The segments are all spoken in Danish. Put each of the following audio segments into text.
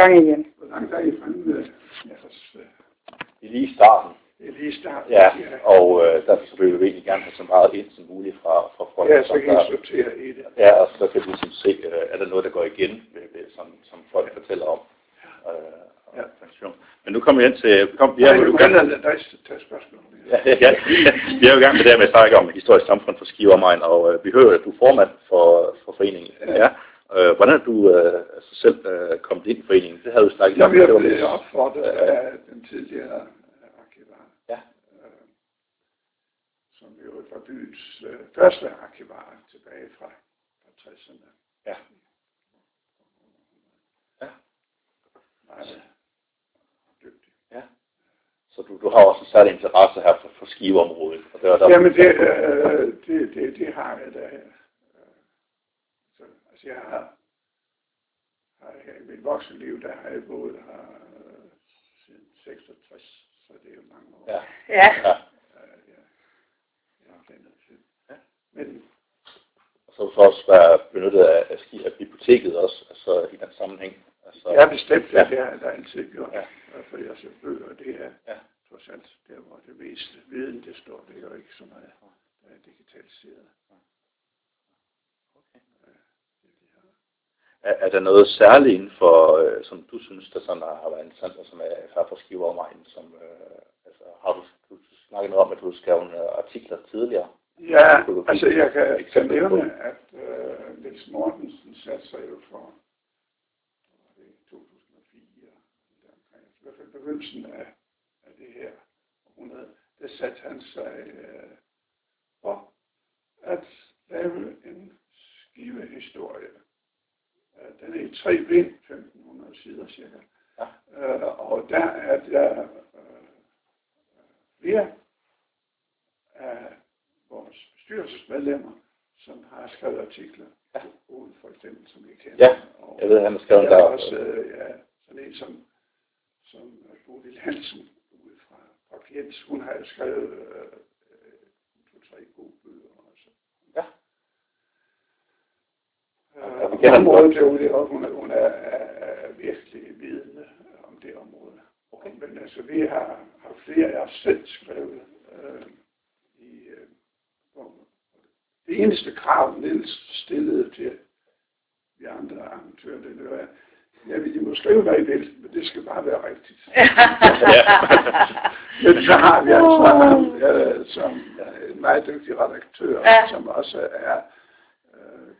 gang igen. Hvor langt er I fremme? Jeres, øh, Det er lige i starten. det er lige start. Ja, og øh, derfor vil vi egentlig gerne have så meget ind som muligt fra, fra folk, ja, så kan I der, sortere i det. ja, og så kan vi ligesom se, øh, er der noget, der går igen, ved, ved, som, som folk fortæller om. Øh, Ja. ja. pension. Men nu kommer vi ind til, vi kom, vi Ja, er du jo i må gang, hellere lade dig tage spørgsmål. ja, ja, ja, vi er jo i gang med det her med at snakke om historisk samfund for Skive og Main, og øh, vi hører, at du er formand for, for foreningen. Ja. Ja. Øh, hvordan er du øh, altså selv øh, kommet ind i foreningen? Det havde du snakket Jeg om. var blev opfordret af den tidligere arkivar, Ja. øh, som jo var byens øh, første arkivar tilbage fra, fra 60'erne. Ja. Ja. Meget dygtig. Så du, du har også en særlig interesse her for, for skiveområdet. Og det var der, Jamen det, øh, det, det, det har jeg da. Jeg har, har jeg, i mit voksenliv, der har jeg boet her øh, siden 66, så det er jo mange år. Ja. Ja. ja. Øh, ja. Jeg har kendt tid. Ja. Men Og så har også været benyttet af, af, af biblioteket også, altså i den sammenhæng. Altså, jeg er bestemt, Ja. det har jeg da altid gjort. Ja. Ja. For jeg ser bøger, det er Ja. trods alt der, hvor det meste viden, det står. Det er jo ikke så meget, der er digitaliseret. Okay. Øh, det, det har. Er, er der noget særligt inden for, øh, som du synes, der sådan har, har været interessant, og som er her for Skive omegn, som, øh, altså, har du, du snakket noget om, at du skrev nogle artikler tidligere? Ja, altså jeg kan, kan nævne, at øh, Niels Mortensen satte sig jo for hvad var det, 2004, deromkring, i hvert fald begyndelsen af, af det her århundrede, der satte han sig øh, for at lave en skivehistorie. Øh, den er i tre bind, 1500 sider cirka. Ja. Øh, og der er der øh, flere af vores bestyrelsesmedlemmer, som har skrevet artikler. Ja. Uden for eksempel, som vi kender. Ja, og, Jeg ved, han har skrevet der der. er også øh, ja, sådan en som, som Bodil Hansen ude fra, fra Fjends. Hun har skrevet øh, øh, to-tre gode bøger også. Ja. Øh, området godt. derude, og hun er, hun er, er, er virkelig vidende om det område. Okay. Men altså, vi har, har flere af os selv skrevet øh, i, øh, det eneste krav, Niels stillede til de andre arrangører, det var, ja, I må skrive, hvad I vil, men det skal bare være rigtigt. Men så har vi altså ham, øh, som er en meget dygtig redaktør, Ja. som også er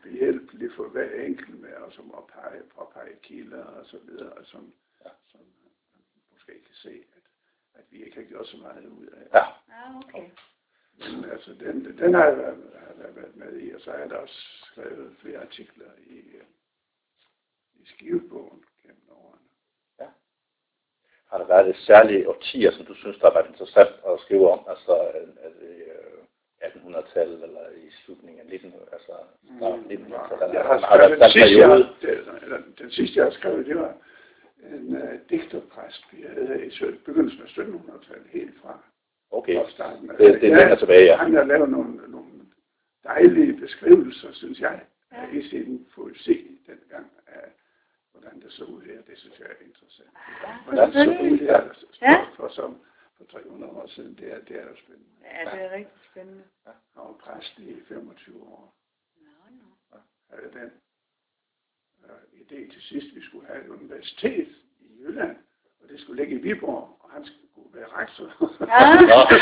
behjælpelig for hver enkelt med, og som oppeger, påpeger kilder og så videre, og som, Ja. som måske kan se, at, at vi ikke har gjort så meget ud af. Ja, Ah, okay. Men altså, den, den har jeg været, har jeg været med i, og så er der også skrevet flere artikler i, øh, i skivebogen gennem årene. har der været et særligt årtier, som du synes, der har været interessant at skrive om? Altså, er det øh, 1800-tallet eller i slutningen af 19, altså, starten af 1900-tallet? Jeg har skrevet, den, en sidste, jeg, den, sidste, jeg har skrevet, det var en uh, digterpræst, vi havde i begyndelsen af 1700-tallet, helt fra, Okay, fra starten. af- det, det er længere tilbage, ja. Han har lavet nogle, nogle dejlige beskrivelser, synes jeg, Ja. i sin poesi dengang, af hvordan det så ud her. Det synes jeg er interessant. Ja, Hvordan det så ud her Ja. for, som for 300 år siden, det er, det er jo spændende. Ja, det er rigtig spændende. Han var præst i 25 år. Nå, nå. havde den øh, idé til sidst, vi skulle have et universitet i Jylland, og det skulle ligge i Viborg, og han skulle være rektor. Nå, okay.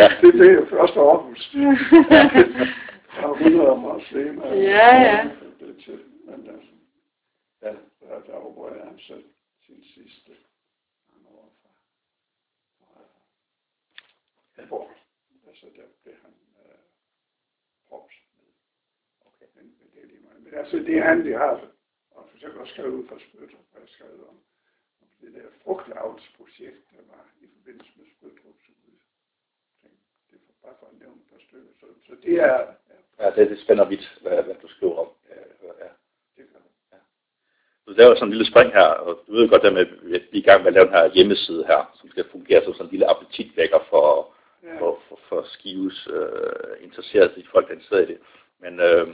ja. det blev jo først Aarhus. Der var 100 år senere. Ja, ja. Det til, men altså, Ja. der, der afbrød han selv sin sidste mange år fra, fra Viborg. Altså, der blev han øh, props med. Okay. Men, men det er lige meget. Men altså, det er han, de har, og for eksempel også skrevet ud fra Spøtter, hvor jeg skrev om, om det der frugtavlsprojekt, der var i forbindelse med Spøttrups ud. Det er bare for at nævne et par stykker. Så, så det er, ja, Ja, det, det spænder vidt, hvad, hvad du skriver om. Ja, ja. det gør det. Du laver sådan en lille spring her, og du ved godt, at vi er i gang med at lave den her hjemmeside her, som skal fungere som sådan en lille appetitvækker for, Ja. For, for, for Skives øh, interesserede, de folk, der er interesseret i det. Men, øh,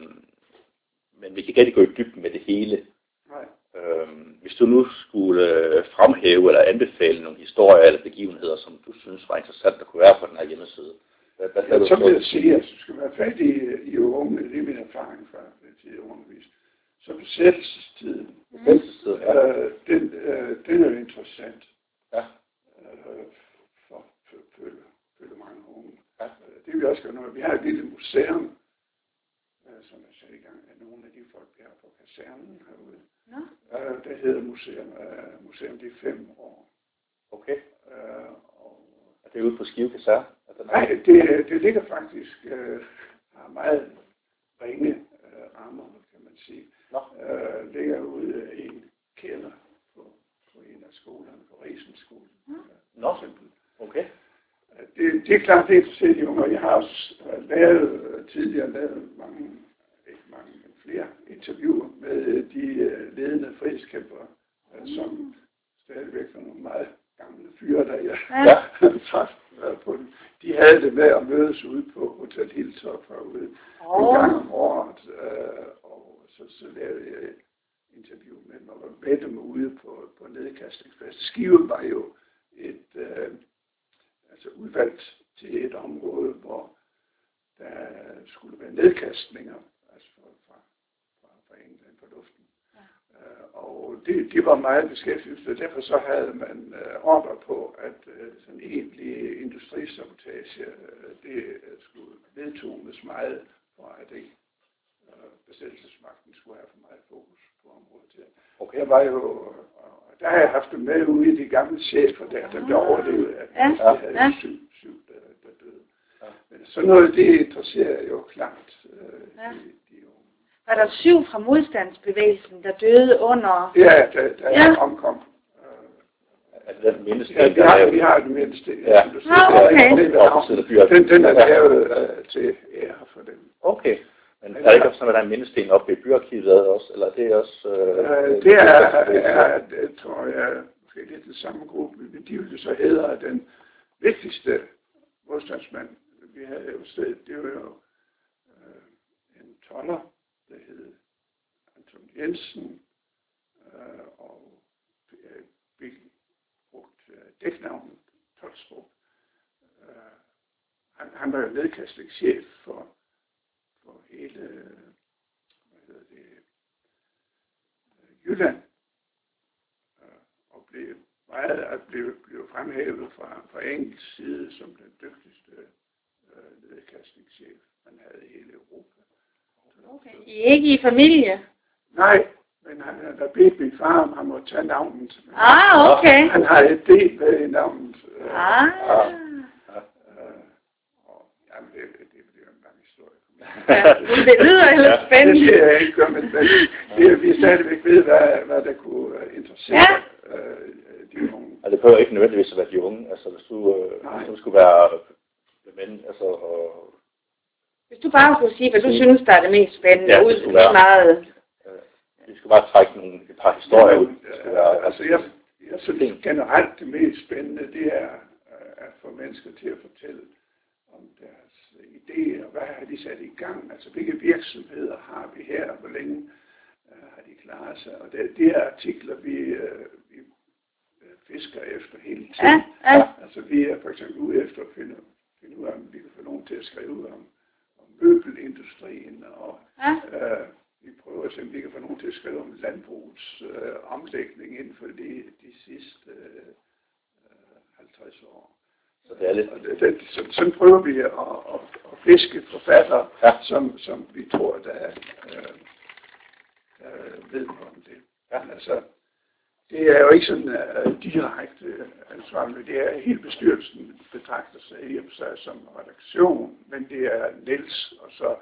men vi kan ikke rigtig gå i dybden med det hele. Nej. Øh, hvis du nu skulle øh, fremhæve eller anbefale nogle historier eller begivenheder, som du synes var interessant at kunne være på den her hjemmeside, hvad, hvad Ja, så vil jeg sige, at du skal være fat i, i unge, det er min erfaring fra den tid, jeg underviste. Så besættelsestiden, ja. øh, den, øh, den er interessant ja. øh, for, for, for, for mange unge. Ja. Det vil vi også gøre noget. Vi har et lille museum, øh, som er sat i gang af nogle af de folk, vi har på kasernen herude. Nå. Øh, Det hedder museum, øh, museum de fem år. Okay. Øh, og Er det ude på Skive Kaserne? Er det Nej, det, det ligger faktisk, øh, har meget ringe øh, rammer, kan man sige. Nå. Øh, ligger ude i en kælder på, på en af skolerne, på Risenskolen. Nå. for eksempel. Okay. Øh, Det, er klart, det er interesseret i unge, og jeg har også øh, lavet, øh, tidligere lavet mange, ikke mange, men flere interviewer med øh, de ledende frihedskæmpere, øh, som stadigvæk var nogle meget gamle fyre, der jeg Ja. traf på den. De havde det med at mødes ude på Hotel Hilltop herude en gang Åh, om året, øh, og så, så lavede jeg et interview med dem, og var med dem ude på, på nedkastningsplads. Skive var jo et øh, altså udvalgt til et område, hvor der skulle være nedkastninger, altså fra, fra, fra, fra England på luften. Øh, og det, det var meget beskæftiget, og derfor så havde man øh, ordre på, at øh, sådan egentlig industrisabotage, øh, det øh, skulle vedtones meget, for at ikke øh, besættelsesmagten skulle have for meget fokus på området her. Okay. Der var jo, og der har jeg haft dem med ude i de gamle chefer der, der blev overlevet af, Ja, de havde ja. syv, syv der, der døde. Ja. Men sådan noget, det interesserer jo klart øh, Ja. de, de unge. var der syv fra modstandsbevægelsen, der døde under... Ja, der, der Ja. ja. omkom. Øh, Er det den mindesten, Ja, vi er har, vi har den mindste. Ja. Ah, okay. det er- er. Den, den er Ja. lavet øh, til ære for dem. Okay. Men er det ikke også sådan, at der er en mindesten oppe i byarkivet også, eller er det også... Øh, det er, er, det tror jeg, måske lidt den samme gruppe, men de vil jo så hedre den vigtigste modstandsmand, vi havde jo stedet. Det var jo øh, en toller, der hed Anton Jensen, øh, og øh, vi brugte øh, dæknavnet Tolstrup. Øh, han, var jo nedkastningschef for, for hele, hvad hedder det, Jylland, øh, og blev meget at blev, blev fremhævet fra, fra engelsk side som den dygtigste øh, nedkastningschef, man havde i hele Europa. Okay. I ikke i familie? Nej, men han havde da bedt min far, om han måtte tage navnet. Ah, okay. Han har et del med i navnet. Ah. og, jamen, det, det bliver en lang historie. Ja, men det lyder ellers Det spændende. skal jeg ikke gøre, men, men det, vi stadigvæk ved, hvad, hvad der kunne øh, interessere øh, de unge. Altså, det behøver ikke nødvendigvis at være de unge. Altså, hvis du, øh, hvis du skulle være mænd, altså, og, Hvis du bare skulle sige, hvad du synes, der er det mest spændende, Ja, det ud skulle være- meget. øh, vi skal bare trække nogle, et par historier ud. Det skal Øh, være, altså, jeg, jeg synes generelt det mest spændende, det er øh, at få mennesker til at fortælle om deres idéer, hvad har de sat i gang, altså hvilke virksomheder har vi her, hvor længe øh, har de klaret sig, og det, det er artikler, vi, øh, vi øh, fisker efter hele tiden. Ja, ja. Altså vi er for eksempel ude efter at finde, finde ud af, om vi kan få nogen til at skrive om, om møbelindustrien, og Ja. øh, vi prøver at se, om vi kan få nogen til at skrive om landbrugets øh, omlægning inden for de, de sidste øh, 50 år. Så det er lidt, det, det, så, sådan prøver vi at, at, at fiske forfattere, Ja. som, som vi tror, der øh, øh, ved noget om det. Ja. Men altså, det er jo ikke sådan uh, direkte øh, ansvarligt. Det er hele bestyrelsen betragter sig i og for sig som redaktion, men det er Niels og så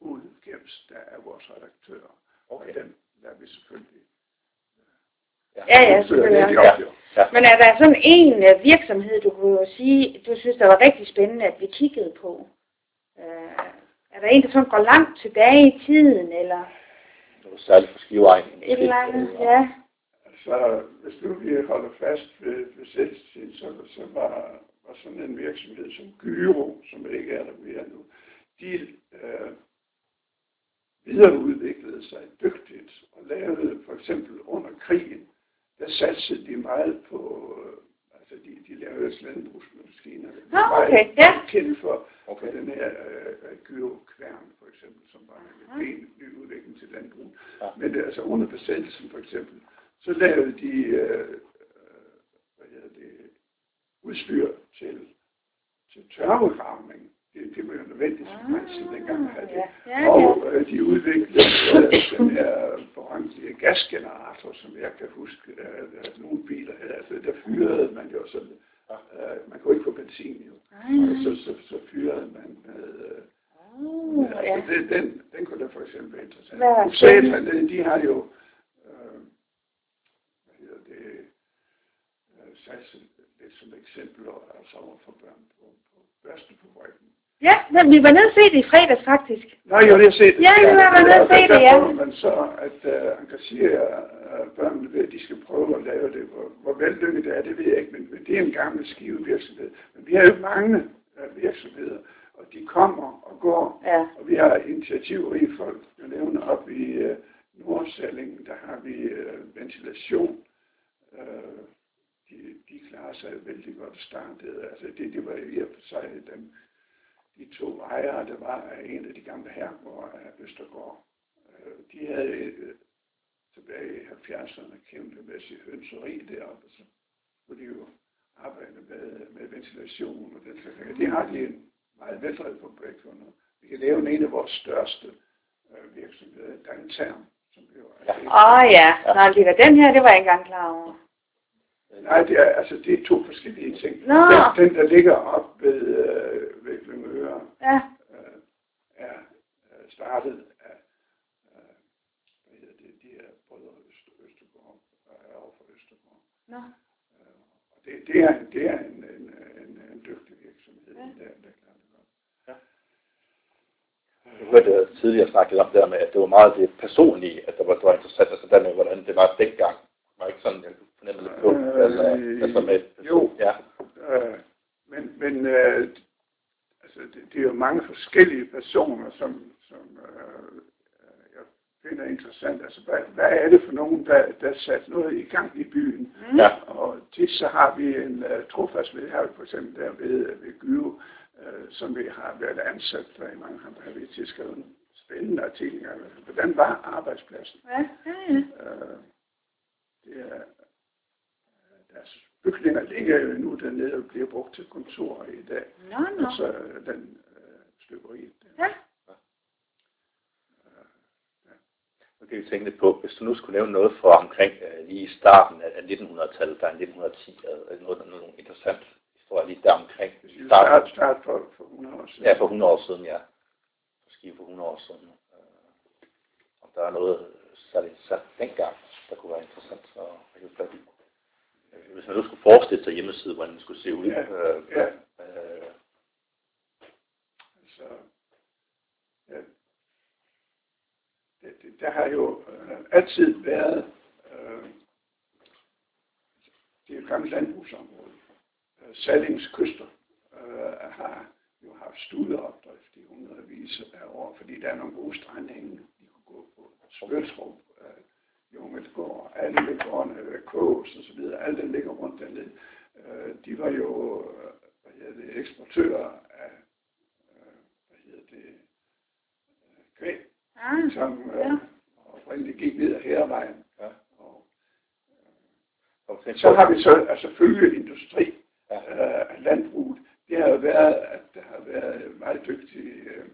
Ude Gems, der er vores redaktør. Okay. Og dem lader vi selvfølgelig Ja, ja, selvfølgelig. Ja. ja. Men er der sådan en øh, virksomhed, du kunne sige, du synes, der var rigtig spændende, at vi kiggede på? Øh, er der en, der sådan går langt tilbage i tiden, eller noget særligt for skiveegnen. et eller andet? Ja. Så hvis nu vi holder fast ved, ved selvstændighed, så, så var, var sådan en virksomhed som Gyro, som ikke er der mere nu, de øh, videreudviklede sig dygtigt og lavede for eksempel under krigen satsede de meget på, øh, altså de, de lavede også landbrugsmaskiner. Nå, var okay, ja. kendt for, Okay. for den her øh, gyrokværn, for eksempel, som var en Mhm. pæn ny udvikling til landbrug. Ja. Men det, altså under besættelsen for eksempel, så lavede de øh, øh, hvad hedder det, udstyr til, til tørvegravning. Det, det var jo nødvendigt, som man Ah, sige dengang havde det. ja, ja, Og øh, de udviklede øh, den her berømte gasgenerator, som jeg kan huske, øh, at nogle biler havde. Altså, der fyrede man jo sådan, øh, man kunne ikke få benzin jo. Nej, Og så, så, så fyrede man med, øh, Uh, ja. ja. altså, det, den, den kunne da for eksempel være interessant. Er USA-tallene, de har jo, øh, hvad hedder det, øh, sat sig lidt som eksempel, altså over for børn på, på børstefabrikken. Ja, men vi var nede og se det i fredags faktisk. Nå, jo, det har set. Ja, det var nede at se det, ja. Der man så at uh, engagere uh, børnene ved, at de skal prøve at lave det. Hvor, hvor vellykket det er, det ved jeg ikke, men, men det er en gammel skivevirksomhed. Men vi har jo mange uh, virksomheder, og de kommer og går, Ja. og vi har initiativrige folk. Jeg nævner op i uh, Nordsællingen, der har vi uh, ventilation. Uh, de, de klarer sig vældig godt startet. Altså det, det var i og for sig dem, de to ejere, der var en af de gamle herregårde af Østergaard. Øh, de havde øh, tilbage i 70'erne kæmpemæssigt hønseri deroppe, så skulle de jo arbejde med, med ventilation og den slags. Det har de en meget veldrevet fabrik for nu. Vi kan lave en af vores største øh, virksomheder, Dantern, som jo er Åh oh, ja, Nå, lige den her, det var jeg ikke engang klar over. Nej, det er, altså, det er to forskellige ting. Nå. Den, den, der ligger op ved, øh, ved Lyngøre, Ja, øh, er øh, startet af, øh, hvad hedder det, de her brødre Øst, Østergaard, øh, over for Østergaard. nå. Øh, og det, det er, det er en, en, en, en dygtig virksomhed, Ja. ja. der, der klarer det godt. Jeg hørte tidligere snakke lidt om det der med, at det var meget det personlige, at det var, det var interessant, altså der med, hvordan det var dengang. Det var ikke sådan, jeg kunne fornemme lidt på, Øh, altså, altså med, jo. ja, Øh, men men øh, altså, det, det er jo mange forskellige personer, som, som øh, jeg finder interessant. Altså, hvad, hvad er det for nogen, der, der satte noget i gang i byen? Mm. ja, Og tit så har vi en uh, trofast ved, her for eksempel der ved, ved Gyve, uh, som vi har været ansat for i mange har vi til skrevet en spændende artikler. Hvordan var arbejdspladsen? Ja, ja, ja. Uh, det er, øh, deres bygninger ligger jo nu dernede og bliver brugt til kontorer i dag. Nå, nå. Altså den uh, støberiet der. Ja. nu kan vi tænke lidt på, hvis du nu skulle nævne noget fra omkring øh, lige i starten af, af 1900-tallet, der er 1910, er, er noget, nogle interessant historie lige der omkring start, start for, for 100 år siden. Ja, for 100 år siden, ja. Skive for 100 år siden. Øh, om der er noget særligt sat dengang, der kunne være interessant at at hive fat i. Hvis man nu skulle forestille sig hjemmeside, hvordan den skulle se ud. Ja, Øh, ja. øh, Altså, ja, det, det, der har jo øh, altid været, øh, det er jo gammelt landbrugsområde. Øh, Sallings kyster øh, har jo haft studeopdrift i hundredvis af år, fordi der er nogle gode strandhænge, de kunne gå på. Spøtrup, Jungelgård, alle gårdene, øh, Kås og så videre, alt det ligger rundt dernede. Øh, de var jo øh, hvad hedder det, eksportører af øh, hvad hedder det, kvæg, Ah, som øh, ja. oprindeligt gik ned ad hervejen. Ja. Og tænk så har vi så altså følgeindustri Ja. øh, af landbruget. Det har jo været, at der har været meget dygtige øh,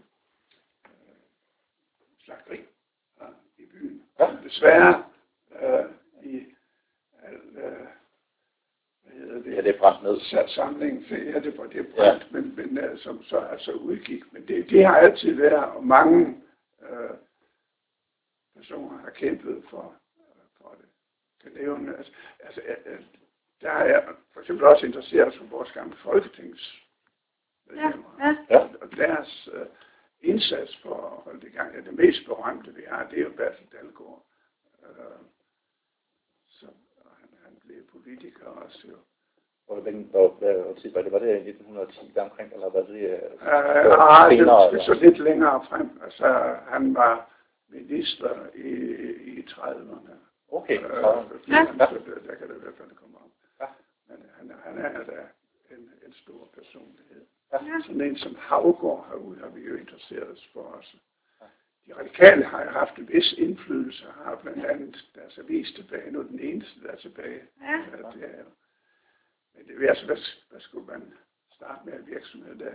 slagteri ja, i byen. Ja. Desværre øh, i al, øh, hvad hedder det, Ja, det er brændt ned. sat samling til, ja, det var det er brændt, ja. men, men uh, som så altså udgik. Men det, det har altid været, og mange uh, personer har kæmpet for, uh, for det. Kan nævne, altså, altså uh, der er jeg for eksempel også interesseret for vores gamle folketings Ja, ja. Og deres uh, indsats for at holde det i gang. Ja, det mest berømte, vi har, det er jo Bertel Dalgaard. Uh, politikeres jo. Og den, var, var det, var det 1910 der omkring, eller var det... Øh, ah, det var så lidt længere frem. Altså, han var minister i, i 30'erne. Okay, øh, ja. Han, så der, der kan det i hvert fald komme om. Ja. Men han, han er da en, en stor personlighed. Ja. Sådan en som Havgård herude har vi jo interesseret os for os. De radikale har jo haft en vis indflydelse, har blandt andet deres avis tilbage, nu er den eneste, der er tilbage. Ja. Ja, det er jo. Men det er altså, hvad, hvad skulle man starte med en virksomhed der?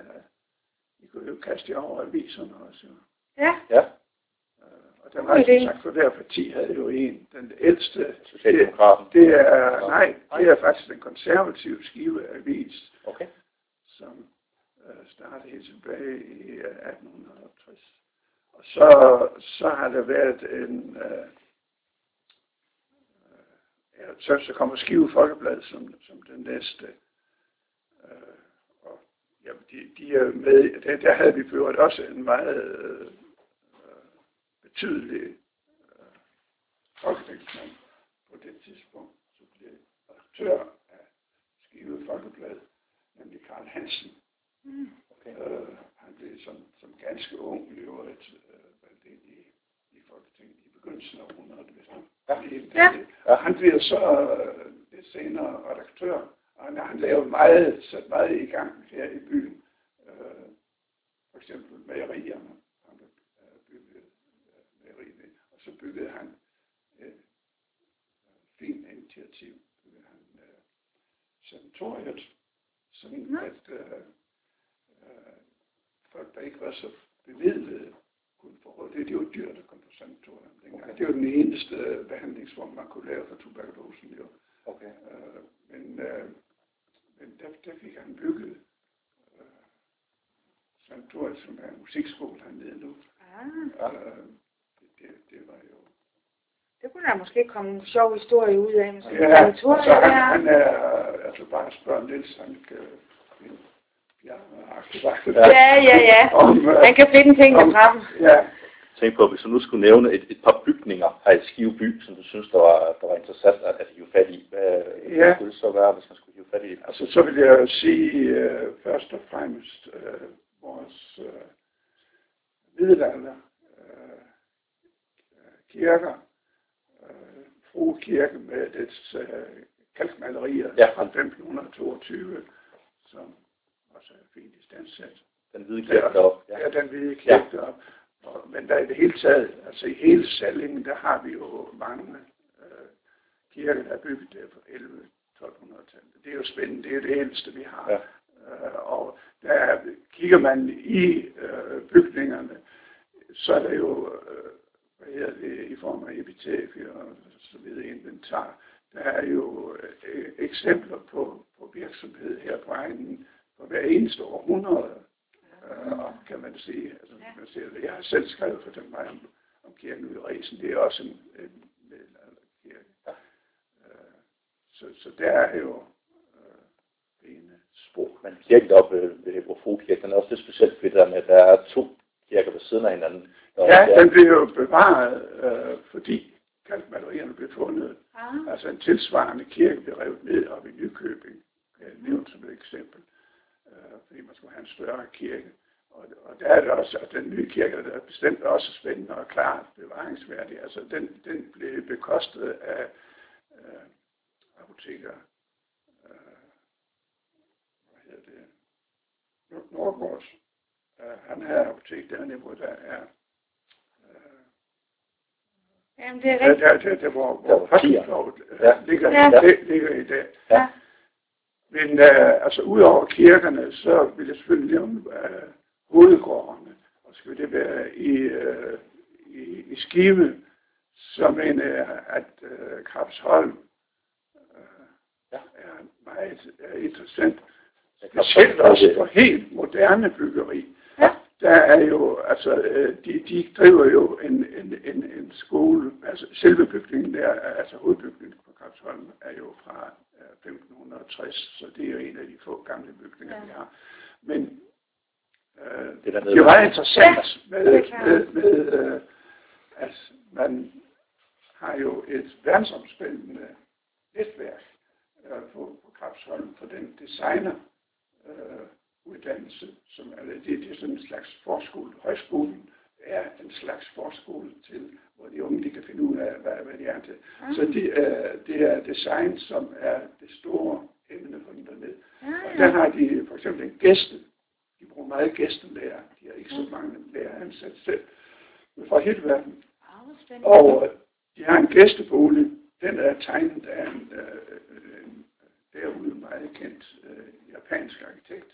I kunne jo kaste jer over aviserne også. Ja. Ja, Øh, Og der idé. som sagt, for hver parti havde jo en. Den ældste, det, Socialdemokraten. det er, nej, det er faktisk den konservative skive avis, Okay. som øh, startede helt tilbage i øh, 1860. Så, så har der været en, øh, øh, ja, så, så kommer Skive Folkeblad som, som den næste. Øh, og ja, de, de er med, der, der havde vi ført også en meget øh, betydelig øh, folketingsmand på det tidspunkt, som blev redaktør af Skive Folkeblad, nemlig Karl Hansen. Mm. okay. Øh, han blev som, som ganske ung i øvrigt øh, valgt ind i, i Folketinget i begyndelsen af århundredet, hvis man Ja. lige- Ja bliver så øh, lidt senere redaktør, og han, han lavede meget, sat meget i gang her i byen. Øh, for eksempel mejerierne. Han øh, byggede øh, mejeriet, og så byggede han et øh, fint initiativ. Byggede han øh, sanatoriet, sådan Nå. at øh, øh, folk, der ikke var så bemidlede, kunne få råd. Det, det var dyrt at komme på sanatorium dengang. Okay. Det var den eneste øh, behandlingsform, man kunne lave for tuberkulosen. Jo. Okay. Øh, men øh, men der, der fik han bygget øh, sanatoriet, som er en musikskole hernede nu. Ah, Ja. Øh, det, det, det var jo... det kunne der en sjov historie ud af. Sådan Ja, en altså, han, der. han er, altså bare spørg Niels, han kan finde bjergeagtigt. Ja, ja, ja. Om, øh, Han kan finde tingene om- frem. Ja, Tænk på, hvis du nu skulle nævne et, et par bygninger her i Skive by, som du synes, der var, der var interessant at, at hive fat i. Hvad, Ja. hvad skulle det så være, hvis man skulle hive fat i det? altså så vil jeg jo sige øh, først og fremmest øh, vores øh, middelalder øh, kirker, øh, Frue Kirke med dets øh, kalkmalerier Ja. fra 1522, som også er fint i standsat. Den hvide kirke deroppe. Ja, Ja. ja den hvide kirke ja. deroppe. Og, men taget, altså i hele Sallingen, der har vi jo mange øh, kirker, der er bygget der på 11-1200-tallet. Det er jo spændende, det er jo det ældste, vi har. Ja. Øh, og der kigger man i øh, bygningerne, så er der jo, øh, hvad hedder det, i form af epitafier og så videre inventar. Der er jo øh, eksempler på, på virksomhed her på egnen på hver eneste århundrede, øh, og kan man sige. Altså, Ja. man siger, jeg har selv skrevet for dem mig om, om kirken ude i Resen. Det er også en, en middelalderkirke. Ja. Øh, så, så der er jo øh, rene spor. Men kirken deroppe ved, ved Vrofro Kirke, den er også lidt specielt, fordi der med, at der er to kirker ved siden af hinanden. deroppe. Ja, den blev jo bevaret, øh, fordi kalkmalerierne blev fundet. Ah, Altså en tilsvarende kirke blev revet ned op i Nykøbing, kan jeg nævne som et eksempel, øh, fordi man skulle have en større kirke. Og, og der er det også, at den nye kirke der er bestemt også spændende og klart bevaringsværdig. Altså den, den blev bekostet af øh, apoteker, øh, hvad hedder det, Nord- Nordgårds. Øh, han havde apotek dernede, hvor der er jamen det er Ja, rigtigt. der, der, der hvor, Der hvor var tier. Postenstorvet Ja. ja. ligger, Ja. det, ligger i dag. Ja. Men uh, altså udover kirkerne, så vil jeg selvfølgelig nævne uh, hovedgårdene. Og skal det være i, uh, i, i Skive, så mener jeg, at uh, Krabsholm uh, Ja. er meget uh, interessant. Jeg kan Specielt også for helt moderne byggeri. Der er jo, altså, øh, de, de driver jo en, en, en, en skole, altså selve bygningen der, altså hovedbygningen på Krabsholm, er jo fra øh, 1560, så det er jo en af de få gamle bygninger, Ja. vi har. Men øh, Det det, er dernede, det er meget der- interessant Ja, med, med, med øh, at man har jo et verdensomspændende netværk øh, på, på Krabsholm for den designer øh, uddannelse, som er, det, det er sådan en slags forskole. Højskolen er en slags forskole til, hvor de unge de kan finde ud af, hvad, hvad de er til. Ah. Så det er, det er design, som er det store emne for dem dernede. Ja, Og der har de for eksempel en gæste. De bruger meget gæstelærer. De har ikke så mange lærer ansat selv. Fra hele verden. Ah, spændende. Og øh, de har en gæstebolig. Den er tegnet af en, øh, en derude meget kendt øh, japansk arkitekt.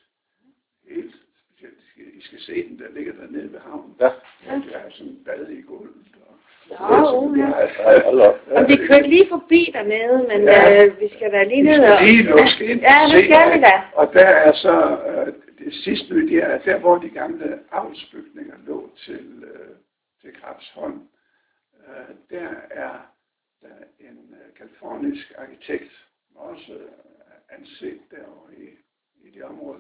Helt specielt. I skal, se den, der ligger dernede ved havnen. Ja. Ja, det er sådan en bad i gulvet. Og, Nå. Og vi kørte lige forbi dernede, men Ja. øh, vi skal da lige Vi ned skal og... lige lukke ind Ja, det skal vi da. Og der er så, øh, det sidste nye, det er, der hvor de gamle avlsbygninger lå til, øh, til Krabsholm, øh, der er der en øh, kalifornisk arkitekt, også øh, anset derovre i, i det område,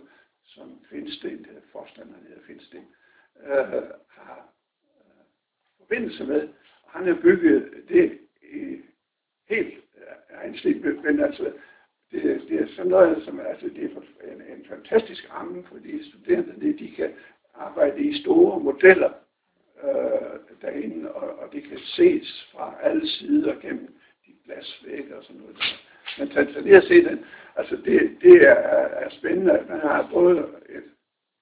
som Finsten, det hedder Finsten, øh, har øh, forbindelse med. Han har bygget det i helt øh, egen stil, men- altså, det, det er sådan noget, som altså, det er en, en fantastisk ramme for de studerende, det, de kan arbejde i store modeller øh, derinde, og, og det kan ses fra alle sider gennem de glasvægge og sådan noget. Men tag, tag lige at se den. Altså det, det er, er spændende, at man har både et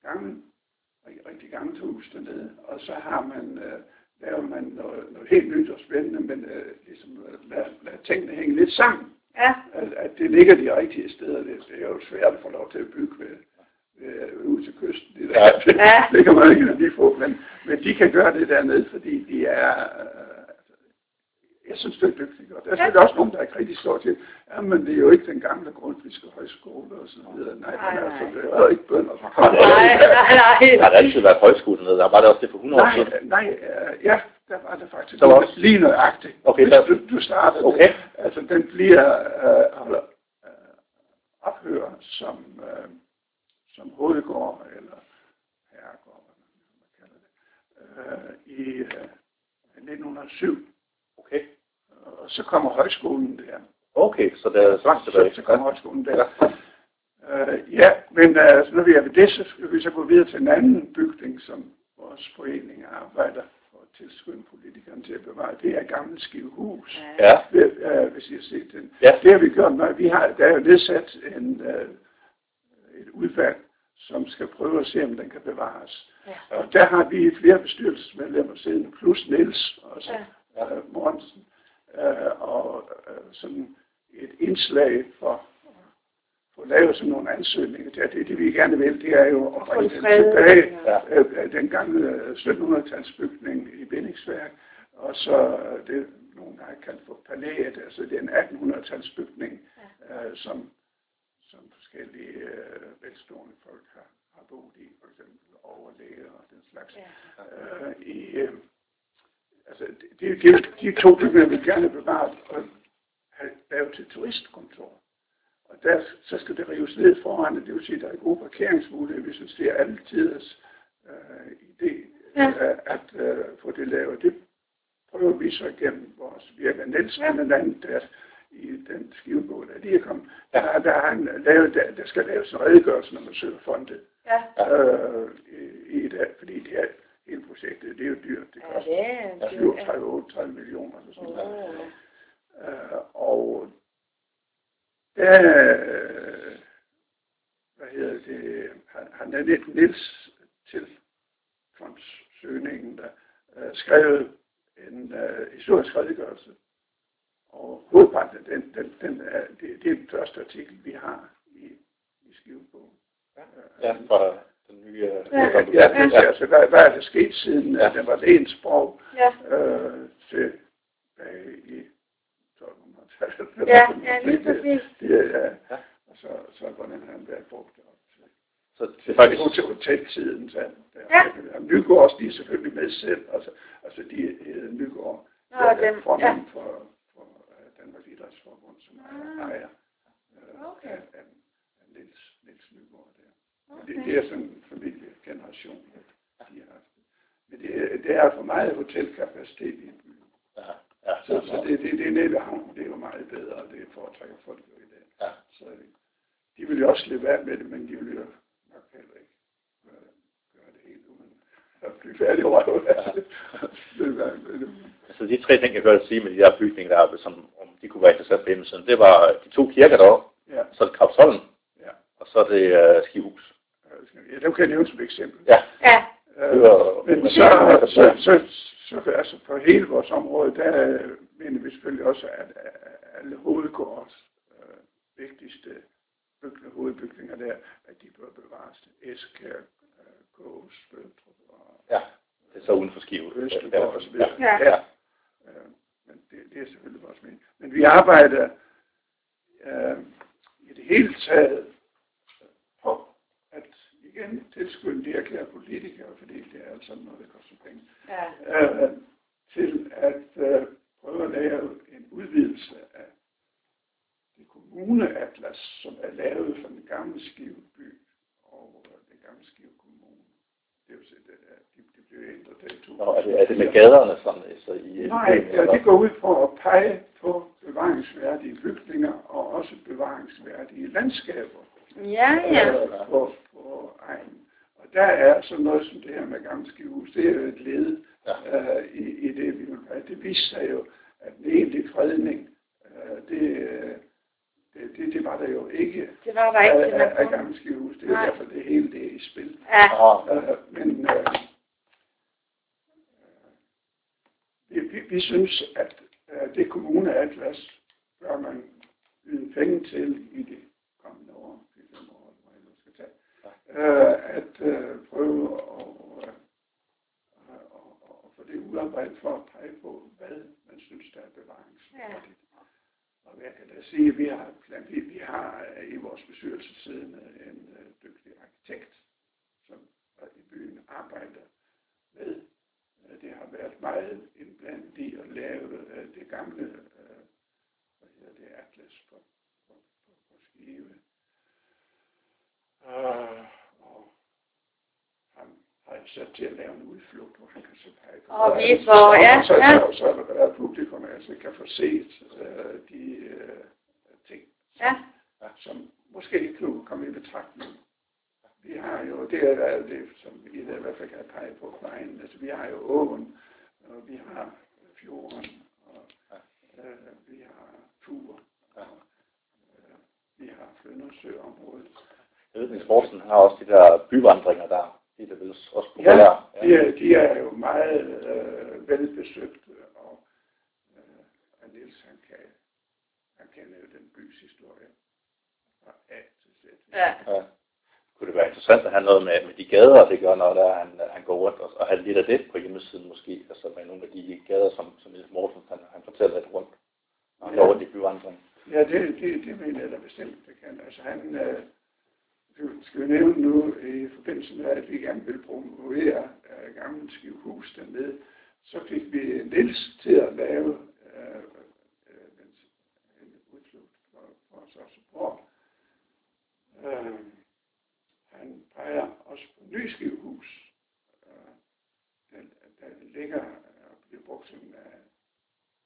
gammelt, rigtig, rigtig gammelt hus dernede, og så har man, øh, laver man noget, noget helt nyt og spændende, men øh, ligesom øh, lad, lad tingene hænge lidt sammen Ja, at, at det ligger de rigtige steder. Det, det er jo svært at få lov til at bygge ved, ved, ud til kysten. Det, der, Ja. det, det kan man ikke lige få, men, men de kan gøre det dernede, fordi de er... Øh, jeg synes, det er dygtigt. Og der er selvfølgelig også nogen, der er kritisk over til, ja, men det er jo ikke den gamle grundfiske højskole og så videre. Nej, Nej, men nej. altså, det er ikke bønder. nej, nej, Der har nej. altid været højskole nede. Der var det også det for 100 år siden. Nej, nej, øh, ja, der var det faktisk. Der var også- Lige nøjagtigt. Okay, Hvis der- du, du starter Okay. det. Altså, den bliver øh, holder, øh, ophører som, øh, som hovedgård, eller herregård, hvad man kalder det, øh, i øh, 1907. Og så kommer højskolen der. Okay, så det er så langt tilbage. Så, så kommer højskolen der. Øh, ja, men øh, så når vi er ved det, så skal vi så gå videre til en anden bygning, som vores forening arbejder for at tilskynde politikerne til at bevare. Det er Gamle Skivehus. Ja. Ved, øh, hvis I har set den. Ja. Det har vi gjort, når vi har, der er jo nedsat en, øh, et udvalg, som skal prøve at se, om den kan bevares. Ja. Og der har vi flere bestyrelsesmedlemmer siddende, plus Niels også, Ja. øh, Mortensen, øh, og øh, sådan et indslag for at få lavet sådan nogle ansøgninger. Det, er det, det vi gerne vil, det er jo at bringe den tilbage, Ja. øh, øh, den gamle 1700-talsbygning i bindingsværk, og så øh, det nogle gange kaldt for palæet, altså det er en 1800-talsbygning, øh, som, som forskellige øh, velstående folk har, har boet i, for eksempel overlæger og den slags. Ja. Øh, i, øh, altså, de, de, de to bygninger vil gerne bevare og have lavet til turistkontor. Og der, så skal det rives ned foran, det vil sige, at der er gode parkeringsmuligheder. Vi synes, det er altid øh, idé Ja. øh, at øh, få det lavet. Det prøver vi så igennem vores virke. Niels, Ja. blandt andet, der i den skivebog, der lige er kommet, der, der har han lavet, der, der skal laves en redegørelse, når man søger fondet. Ja, Øh, i, i det, fordi det er, hele projektet, det er jo dyrt. Det ja, koster det er en dyr. 37, 38 millioner. eller sådan noget. Åh. Øh, og der, øh, hvad hedder det, han, han er lidt Niels til fondssøgningen, der øh, skrevet en øh, historisk redegørelse. Og hovedparten af den, den, den er, det, det er den første artikel, vi har i, i skivebogen. Ja, fra den nye... øh, Ja. Ja, ja, det, altså, hvad, hvad er der sket siden, Ja. at der var lænsprog Ja, øh, til tilbage i 1200-tallet. ja, ja, lige præcis. Det, ja. Ja. Og så, så hvordan han været brugt op til. Så det er Det faktisk... til hoteltiden, så der, Ja. ja. Nygaard også, de er selvfølgelig med selv, altså, altså de hedder Nygaard, Nå, der er dem, formand ja. for, for uh, Danmarks Idrætsforbund, som Ah. er ejer uh, Okay. af, af, af Niels. Okay. Det, det er sådan en familiegeneration, at de har haft det. Men det, det er for meget hotelkapacitet i en by. Ja, ja, Så, så det, det, det er nede ved havnen, det er jo meget bedre, og det foretrækker folk jo i dag. Ja. Så de vil jo også slippe af med det, men de vil jo nok heller ikke gøre, gøre det helt uden at blive færdig over med det. Så de tre ting, jeg hørte sige med de der bygninger deroppe, som om de kunne være interessant på hjemmesiden, det var de to kirker deroppe, Ja, så er det Krabsholm, ja. og så er det uh, Skihus. Ja, dem kan jeg nævne som eksempel. Ja. Ja. Øh, men så, så, så, så, så altså på hele vores område, der øh, mener vi selvfølgelig også, at alle hovedgårds øh, vigtigste bygninger, hovedbygninger der, at de bør bevares. Eske, øh, Gås, Bøndrup og Ja. Det er så uden for skive. Østergaard og så videre. Ja. Ja. Øh, men det, det er selvfølgelig vores mening. Men vi arbejder øh, i det hele taget igen tilskynde de erklærede politikere, fordi det er altså noget, der koster penge, Ja. øh, til at øh, prøve at lave en udvidelse af det kommuneatlas, som er lavet for den gamle Skive by og øh, den gamle Skive kommune. Det vil sige, at de, de blev ændret til to. Nå, er det, er det med gaderne sådan, så i Nej, ja, det går ud på at pege på bevaringsværdige bygninger og også bevaringsværdige landskaber Ja, ja. på, på egen. Og der er sådan noget som det her med gamle skivehus, det er jo et led Ja. øh, i, i det, vi vil have. Det viste sig jo, at den egentlige fredning, øh, det, øh, det, det, det var der jo ikke Det var der ikke af, af, af skivehus. Det er Nej. derfor, det hele det er i spil. Ja. Øh, men øh, vi, vi, vi synes, at øh, det kommuneatlas bør man yde penge til i det kommende år, de fem år, hvor jeg nu skal tage, øh, at øh, prøve at, øh, at, få det udarbejdet for at pege på, hvad man synes, der er bevaringsværdigt. Og jeg kan da sige, at vi har, Obvieso, ja. ja. Have noget med, med de gader, det gør, når der, er, han, han går rundt, og, og have lidt af det på hjemmesiden måske, altså med nogle af de gader, som, som Niels Morten, han, han fortæller lidt rundt, når han Ja. går rundt i byvandring. Ja, det, det, det mener jeg da bestemt, det kan. Altså han, øh, du skal vi nævne nu i forbindelse med, at vi gerne vil promovere øh, gamle skivhus dernede, så fik vi Niels til at lave øh, øh, en, en udflugt for, for os også på. Øh, han peger også på Nyskivhus, øh, der, der ligger og bliver brugt som øh,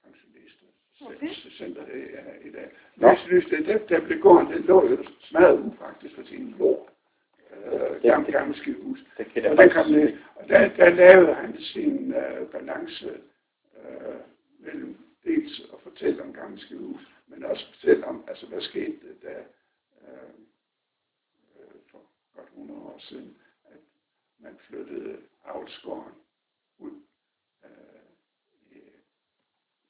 pensionister. Okay. Center i, i dag. Nå. Lys, lys, det, der, der blev gården, den lå jo smadret upraktisk for sin jord. Øh, gammel, gammel skivhus. Det kan jeg Og, der, faktisk kom det, og der, der lavede han sin øh, balance øh, mellem dels at fortælle om gamle skivhus, men også fortælle om, altså hvad skete der øh, øh, for godt 100 år siden, at man flyttede avlsgården ud øh, i,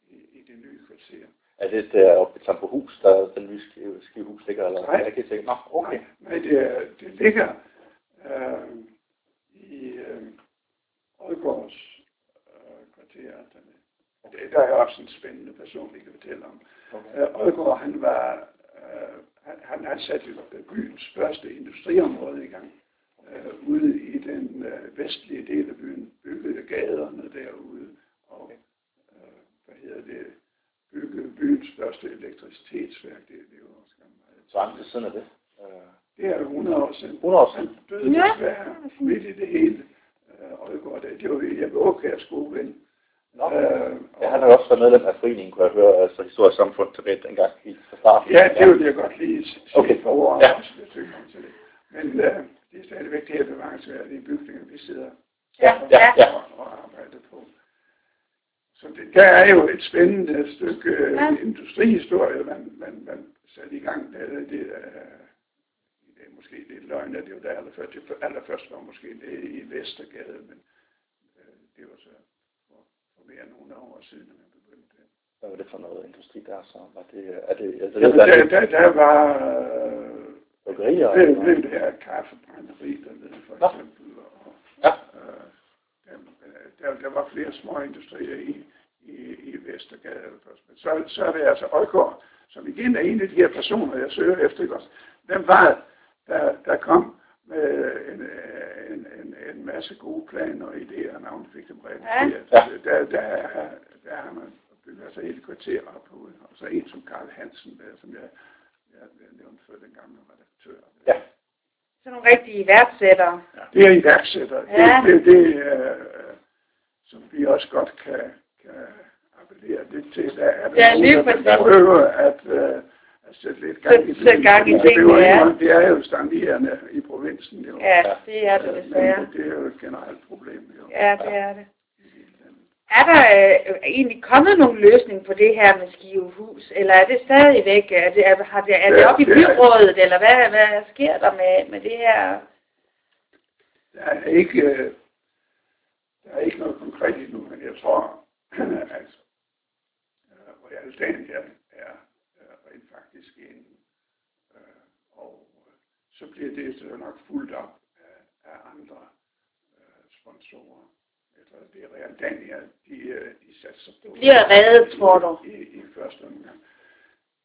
i, i det nye kvarter. Er det der oppe i Tamperhus, der den nye skive, skivehus ligger? Eller? Nej. Jeg kan ikke tænke, nå, okay. Nej, nej det, er- det ligger øh, i øh, Aalborgs øh, kvarter. Den, det, der er også en spændende person, vi kan fortælle om. okay. Aalborg, han var, øh, han, han har sat jo byens første industriområde i gang. Øh, ude i den øh, vestlige del af byen, byggede gaderne derude, og øh, hvad hedder det, byggede byens første elektricitetsværk. Det, det er jo også gammelt. Så han siden af det. Øh, Det er jo 100 år siden. 100 år Han siden. døde Ja. desværre midt i det hele. Øh, Aalborg, det, det var jo Jeppe Aukjærs gode ven. Øh, Ja, han har jo også været medlem af foreningen, kunne jeg høre, altså historisk samfund tilbage dengang helt fra starten. Ja, det vil jeg godt lige sige Okay. for ord Ja. også, det synes jeg til det. Men øh, det er stadigvæk det her bevaringsværdige bygninger, vi sidder Ja, og, ja, ja. og, og arbejder på. Så det, der er jo et spændende stykke øh, Ja. industrihistorie, man, man, man satte i gang. Det, det, er, det er måske lidt løgn, at det var der allerførst, det allerførst var måske nede i Vestergade, men øh, det var så mere end 100 år siden, at man begyndte det. Hvad var det for noget industri der så? Var det, er det, altså, Jamen, der, der, der var øh, bryggerier? det, eller- det der kaffebrænderi dernede for Nå. eksempel. Og, Ja. øh, der, der, der var flere små industrier i, i, i Vestergade. Men så, så er det altså Aalgaard, som igen er en af de her personer, jeg søger efter. Ikke også? Hvem var det, der, der kom med en, en, en, en masse gode planer og idéer, og navnet fik dem realiseret. Ja. Der, der, er, der har man bygget altså hele kvarter op på, og så en som Karl Hansen, der, som jeg, jeg, jeg nævnte før, den gamle redaktør. Ja. Sådan nogle rigtige værdsættere. Det er iværksætter. Ja. Det, det, det øh, som vi også godt kan, kan appellere lidt til. Der er der Ja, nogen, lige der prøver at, øh, at sætte lidt gang i sæt gang i Det tingene, ja. indrømme, Det er jo stagnerende i provinsen. Jo. Ja, det er det desværre. Men det er jo et generelt problem. Jo. Ja, det er det. Er der øh, egentlig kommet nogen løsning på det her med Skivehus, eller er det stadigvæk, er det, er, har det, er det oppe i Det byrådet, eller hvad, hvad sker der med, med det her? Der er ikke, øh, der er ikke noget konkret endnu, men jeg tror, at øh, Realdania er øh, rent faktisk en, øh, og øh, så bliver det så nok fuldt op af, af andre øh, sponsorer. Efter det er Realdania, de, øh, de satser på. Det bliver reddet, tror du? I, i første omgang.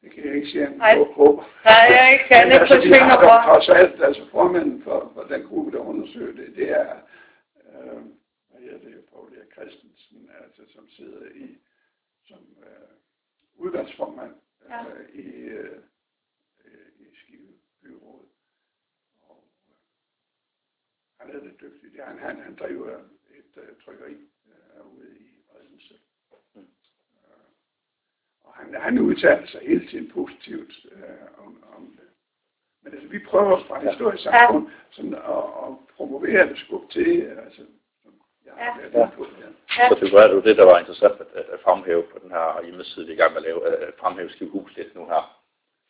Det kan jeg ikke sige, Nej. jeg håber. Nej, jeg kan Men ikke altså, de har dog trods alt, altså formanden for, for den gruppe, der undersøger det, det er, øh, hvad hedder det, Paul Erik Christensen, altså, som sidder i, som øh, udvalgsformand øh, Ja. i, øh, øh, i Skive byråd. Og øh, han er lidt dygtig. Det er Han, han, han driver et øh, trykkeri øh, ude i Odense. Mm. Øh, og han, han udtaler sig hele tiden positivt øh, om, om det. Men altså, vi prøver fra Ja. historisk samfund sådan at, at promovere det, skubbe til, altså, jeg har Ja. Ja. Ja. Ja. Så det var jo det, der var interessant at, at, fremhæve på den her hjemmeside, vi er i gang med at lave, at, at fremhæve Skivhus lidt nu her,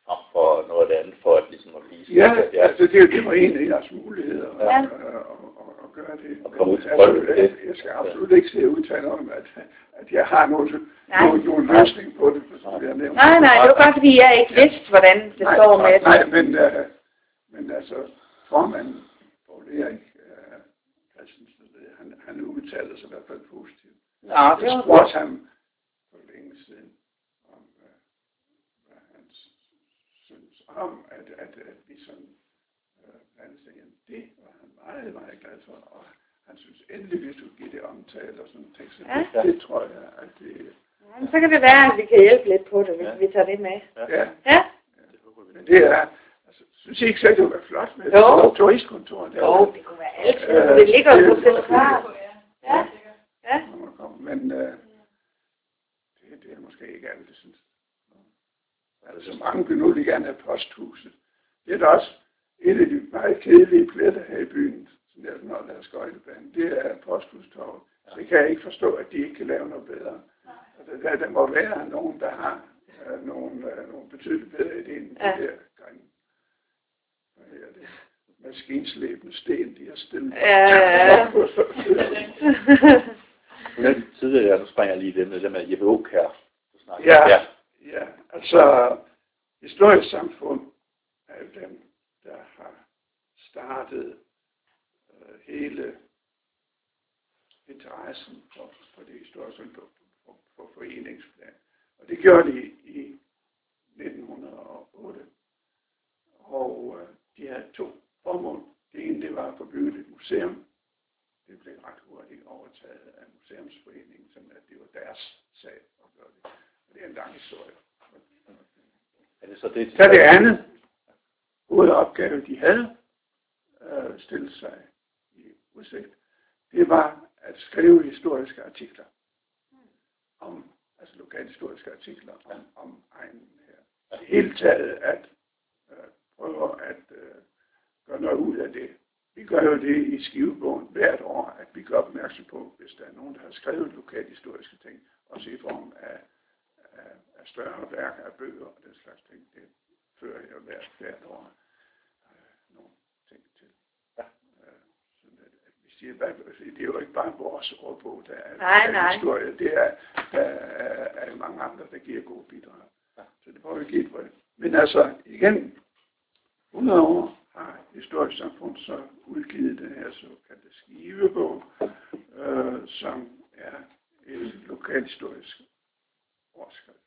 frem for noget af det andet, for at ligesom at vise, Ja, at det er, altså det, det var en af jeres muligheder Ja. at, at, at, at gøre det. At komme ud til altså, jeg, jeg skal absolut ikke se udtale om, at, at jeg har nogen, Nej. nogen, nogen løsning på det, som jeg nævnte. Nej, nej, det var bare fordi, jeg ikke vidste, hvordan det nej, står med nej, det. men, uh, men altså, formanden, Poul Erik uh, Christensen, det- han, han udtaler sig i hvert fald positivt. Nå, det Jeg spurgte ham for længe siden, om uh, hvad han s- synes om, at, at, at vi sådan uh, blandt sig hjem. Det var han meget, meget glad for, og han synes endelig, vi skulle give det omtale og sådan ting. Så Ja. det, det tror jeg, at det, Jamen, Så kan det være, at vi kan hjælpe lidt på det, hvis Ja. vi tager det med. ja, Ja, det håber vi. men det er, altså, synes I ikke selv, det ville være flot med Jo. et turistkontor der? jo, det kunne være altid. Det ligger jo så centralt. Ja, ja. kommer. Men øh, det, det er måske ikke alt, det synes. Altså mange lige gerne have posthuset. Det er da også et af de meget kedelige pletter her i byen, som der, når der er skøjtebane. Det er posthustorvet. Så det kan jeg ikke forstå, at de ikke kan lave noget bedre. Altså, der, der må være nogen, der har øh, nogle, øh, nogle betydeligt bedre idéer end Ja. det der gang. Hvad hedder det? Maskinslæbende sten, de har stillet. Ja. Ja, tidligere, nu springer jeg lige det med det med Jeppe. Så snakker Ja. ja. Ja, altså historisk samfund er jo dem, der har startet øh, hele interessen for, for det historiske på, på, på foreningsplan. Og det gjorde de i 1908. Og øh, de havde to formål. Det ene det var at få bygget et museum. Det blev ret hurtigt overtaget af museumsforeningen, som at det var deres sag at gøre det. Det er en lang historie. Er det så det? Så det andet hovedopgave, de havde øh, stillet sig i udsigt, det var at skrive historiske artikler om, altså lokalhistoriske artikler om, om egnen her. I hele taget at øh, prøve at øh, gøre noget ud af det. Vi gør jo det i Skivebogen hvert år, at vi gør opmærksom på, hvis der er nogen, der har skrevet lokalhistoriske ting, også i form af, af, af større værker af bøger og den slags ting. Det fører jeg hvert, hvert år øh, nogle ting siger, hvad, det er jo ikke bare vores ordbog, der er, Nej, der er nej. historie. Det er, der er, er mange andre, der giver gode bidrag. Så det prøver vi at give et brød. Men altså, igen, 100 år har Historisk Samfund så udgivet den her såkaldte skivebog, øh, som er et lokalhistorisk årskrift.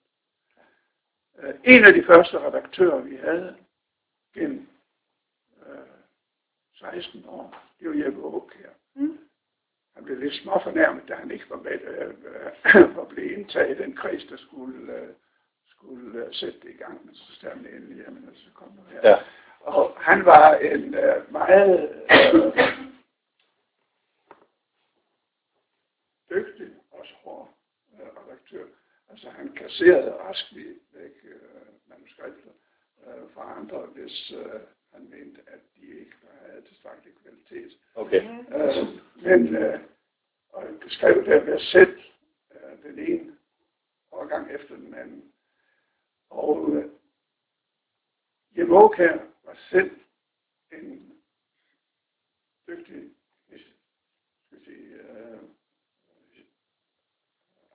Øh, en af de første redaktører, vi havde gennem øh, 16 år, det var Jeppe Aukær. Mm. Han blev lidt småfornærmet, da han ikke var, med, øh, øh, var blevet indtaget i den kreds, der skulle, øh, skulle øh, sætte det i gang. Men så sagde han endelig, jamen så kom nu her. Ja. Og han var en øh, meget øh, dygtig, også hård øh, redaktør. Altså han kasserede rask væk øh, manuskripter øh, fra andre, hvis øh, han mente, at de ikke havde tilstrækkelig kvalitet. Okay. Øh, men øh, og skrev der ved selv øh, den ene årgang efter den anden. Og øh, Jeppe Aukær var selv en dygtig skal vi sige, øh,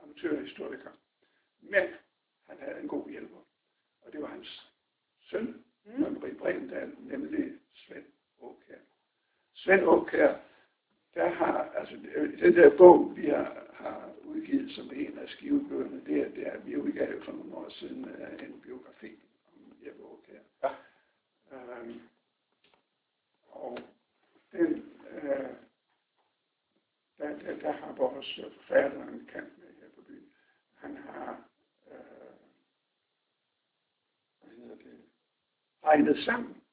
amatørhistoriker. Men han havde en god hjælper, og det var hans søn, Mm. Marie nemlig Svend Aukær. Svend Aukær, der har, altså den der bog, vi har, har udgivet som en af skivebøgerne, det er, det er vi udgav for nogle år siden uh, en biografi om Jeppe Aukær. Ja. Øhm, og den, øh, der, der, der har vores forfatter en kant med her på byen. Han har øh, hvad hedder det, regnet sammen,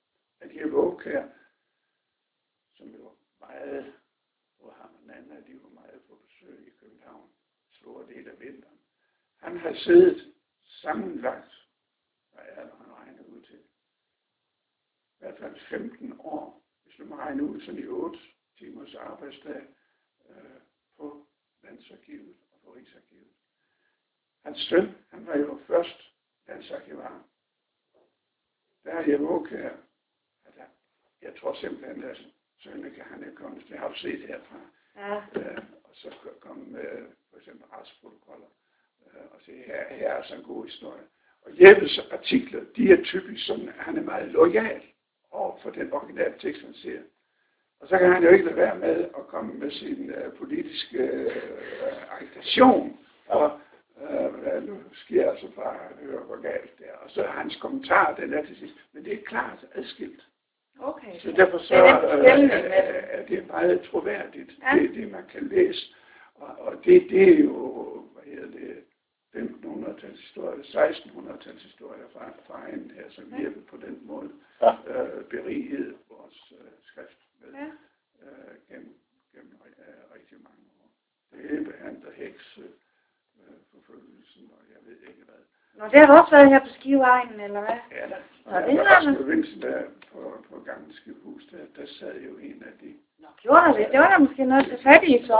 at Jeppe Aukær, som jo meget, hvor ham og anden, de var meget på besøg i København, store del af vinteren. Han har siddet sammenlagt, hvad er det, han regnet ud til? I hvert fald 15 år, hvis du må regne ud sådan i 8 timers arbejdsdag øh, på Landsarkivet og på Rigsarkivet. Hans søn, han var jo først landsarkivar. Der er at han- jeg tror simpelthen, at Sønneke, han er kommet, det har du set herfra, Ja. øh, og så kom øh, for eksempel retsprotokoller, øh, og se, her, her er så en god historie. Og Jeppes artikler, de er typisk sådan, at han er meget lojal over for den originale tekst, han ser. Og så kan han jo ikke lade være med at komme med sin øh, politiske øh, agitation, og hvad nu sker altså bare at høre, hvor galt det er. Og så hans kommentar, den er til sidst, men det er klart adskilt. Okay. Så derfor så Det er øh, er, er, er det meget troværdigt, Ja. ja. det, det man kan læse. Og, og det, det er jo, hvad hedder det, 1500-tals historie, 1600-tals historie fra, fra egen her, som Ja. hjælper på den måde Ja. øh, berigede vores øh, skrift med Ja. øh, gennem, gennem øh, rigtig mange år. Det behandler heks, øh, forfølgelsen, og jeg ved ikke hvad. Nå, det har du også været her på Skiveegnen, eller hvad? Ja, der, Nå, der det var også der på, på Gamle Skivhus, der, der sad jo en af de Nå, gjorde der det? Det var der måske noget til i, så.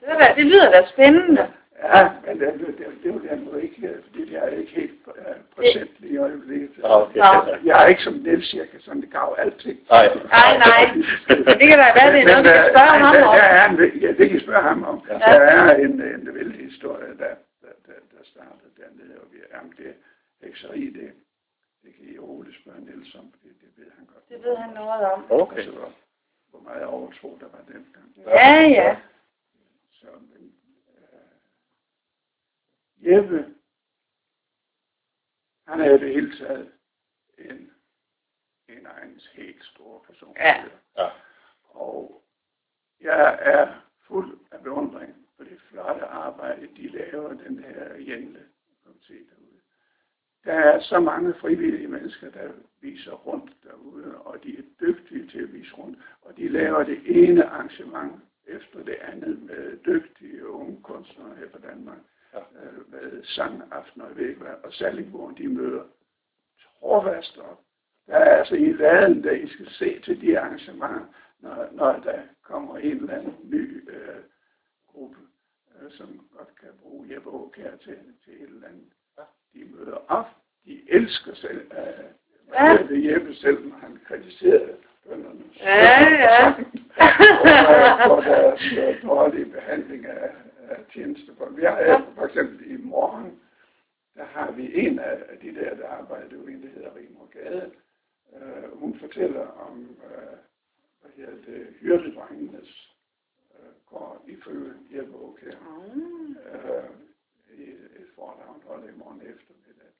Det, var da, det lyder da spændende. Ja, men det, det, det, det var den måde ikke, fordi det er ikke helt uh, procent lige i øjeblikket. Nå, okay. Jeg er ikke som Niels, jeg kan sådan grave alting. Nej. Nej, nej. Det kan da være, det er noget, vi skal spørge ham om. Der er en, ja, det kan I spørge ham om. Ja. Der er en, en vældig historie, der, der, der, der startede dernede, og vi, jamen det hekseri, det, det kan I roligt spørge Niels om, fordi det ved han godt. Det ved han noget om. Okay. Altså, hvor, hvor meget overtro der var dengang. Ja, ja. Så, øh, Jeppe, han er i det hele taget en, en af egens helt store person. Ja. Ja. Og jeg er fuld af beundring for det flotte arbejde, de laver, den her Jenle komité derude. Der er så mange frivillige mennesker, der viser rundt derude, og de er dygtige til at vise rundt, og de laver det ene arrangement efter det andet med dygtige unge kunstnere her fra Danmark, Ja. øh, med sangaftener, jeg ved ikke hvad, og Sallingbogen, de møder trådvast op. Der er altså i laden, der I skal se til de arrangementer, når, når der kommer en eller anden ny øh, gruppe, øh, som godt kan bruge Jeppe Aukær til, til et eller andet. De møder op, de elsker selv, øh, Ja. ja. det Jeppe selv, når han kritiserede bønderne. Ja, ja. for, for havde. Øh, hun fortæller om, øh, hvad hedder det, hyrdedrengenes øh, går ifølge Jeppe Aukær. Mm. Øh, i et foredrag, hun holder i morgen eftermiddag.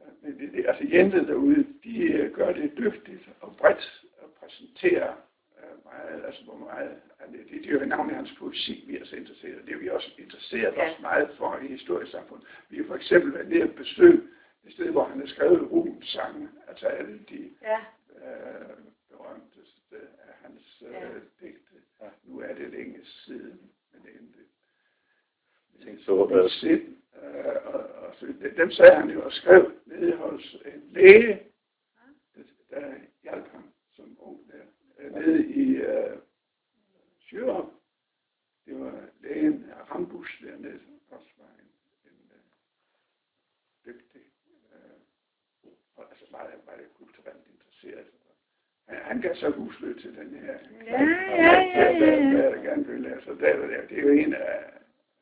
Øh, Men det, det, altså Jente derude, de øh, gør det dygtigt og bredt at præsentere øh, meget, altså hvor meget, altså det, det er jo navnet hans poesi, vi er så interesseret i. Det er vi også interesseret Ja. os meget for i historisk samfund. Vi har for eksempel været nede og besøge et sted, hvor han har skrevet Rugens sange, altså alle de Ja. øh, berømteste af hans øh, Ja. digte. Ja. Nu er det længe siden, men endelig. Jeg tænkte så, øh, Øh, sind, øh, og, og så, dem sagde han jo og skrev nede hos en læge, der hjalp ham som ung der, øh, nede i øh, Sjørup. Det var lægen Rambus dernede, som også var en, en øh, dygtig, øh, og altså meget, meget kulturelt interesseret. Han, han gav så husløb til den her. Ja, ja, ja, ja, ja. Der, der, der gerne ville lade sig der, der, det er jo en af,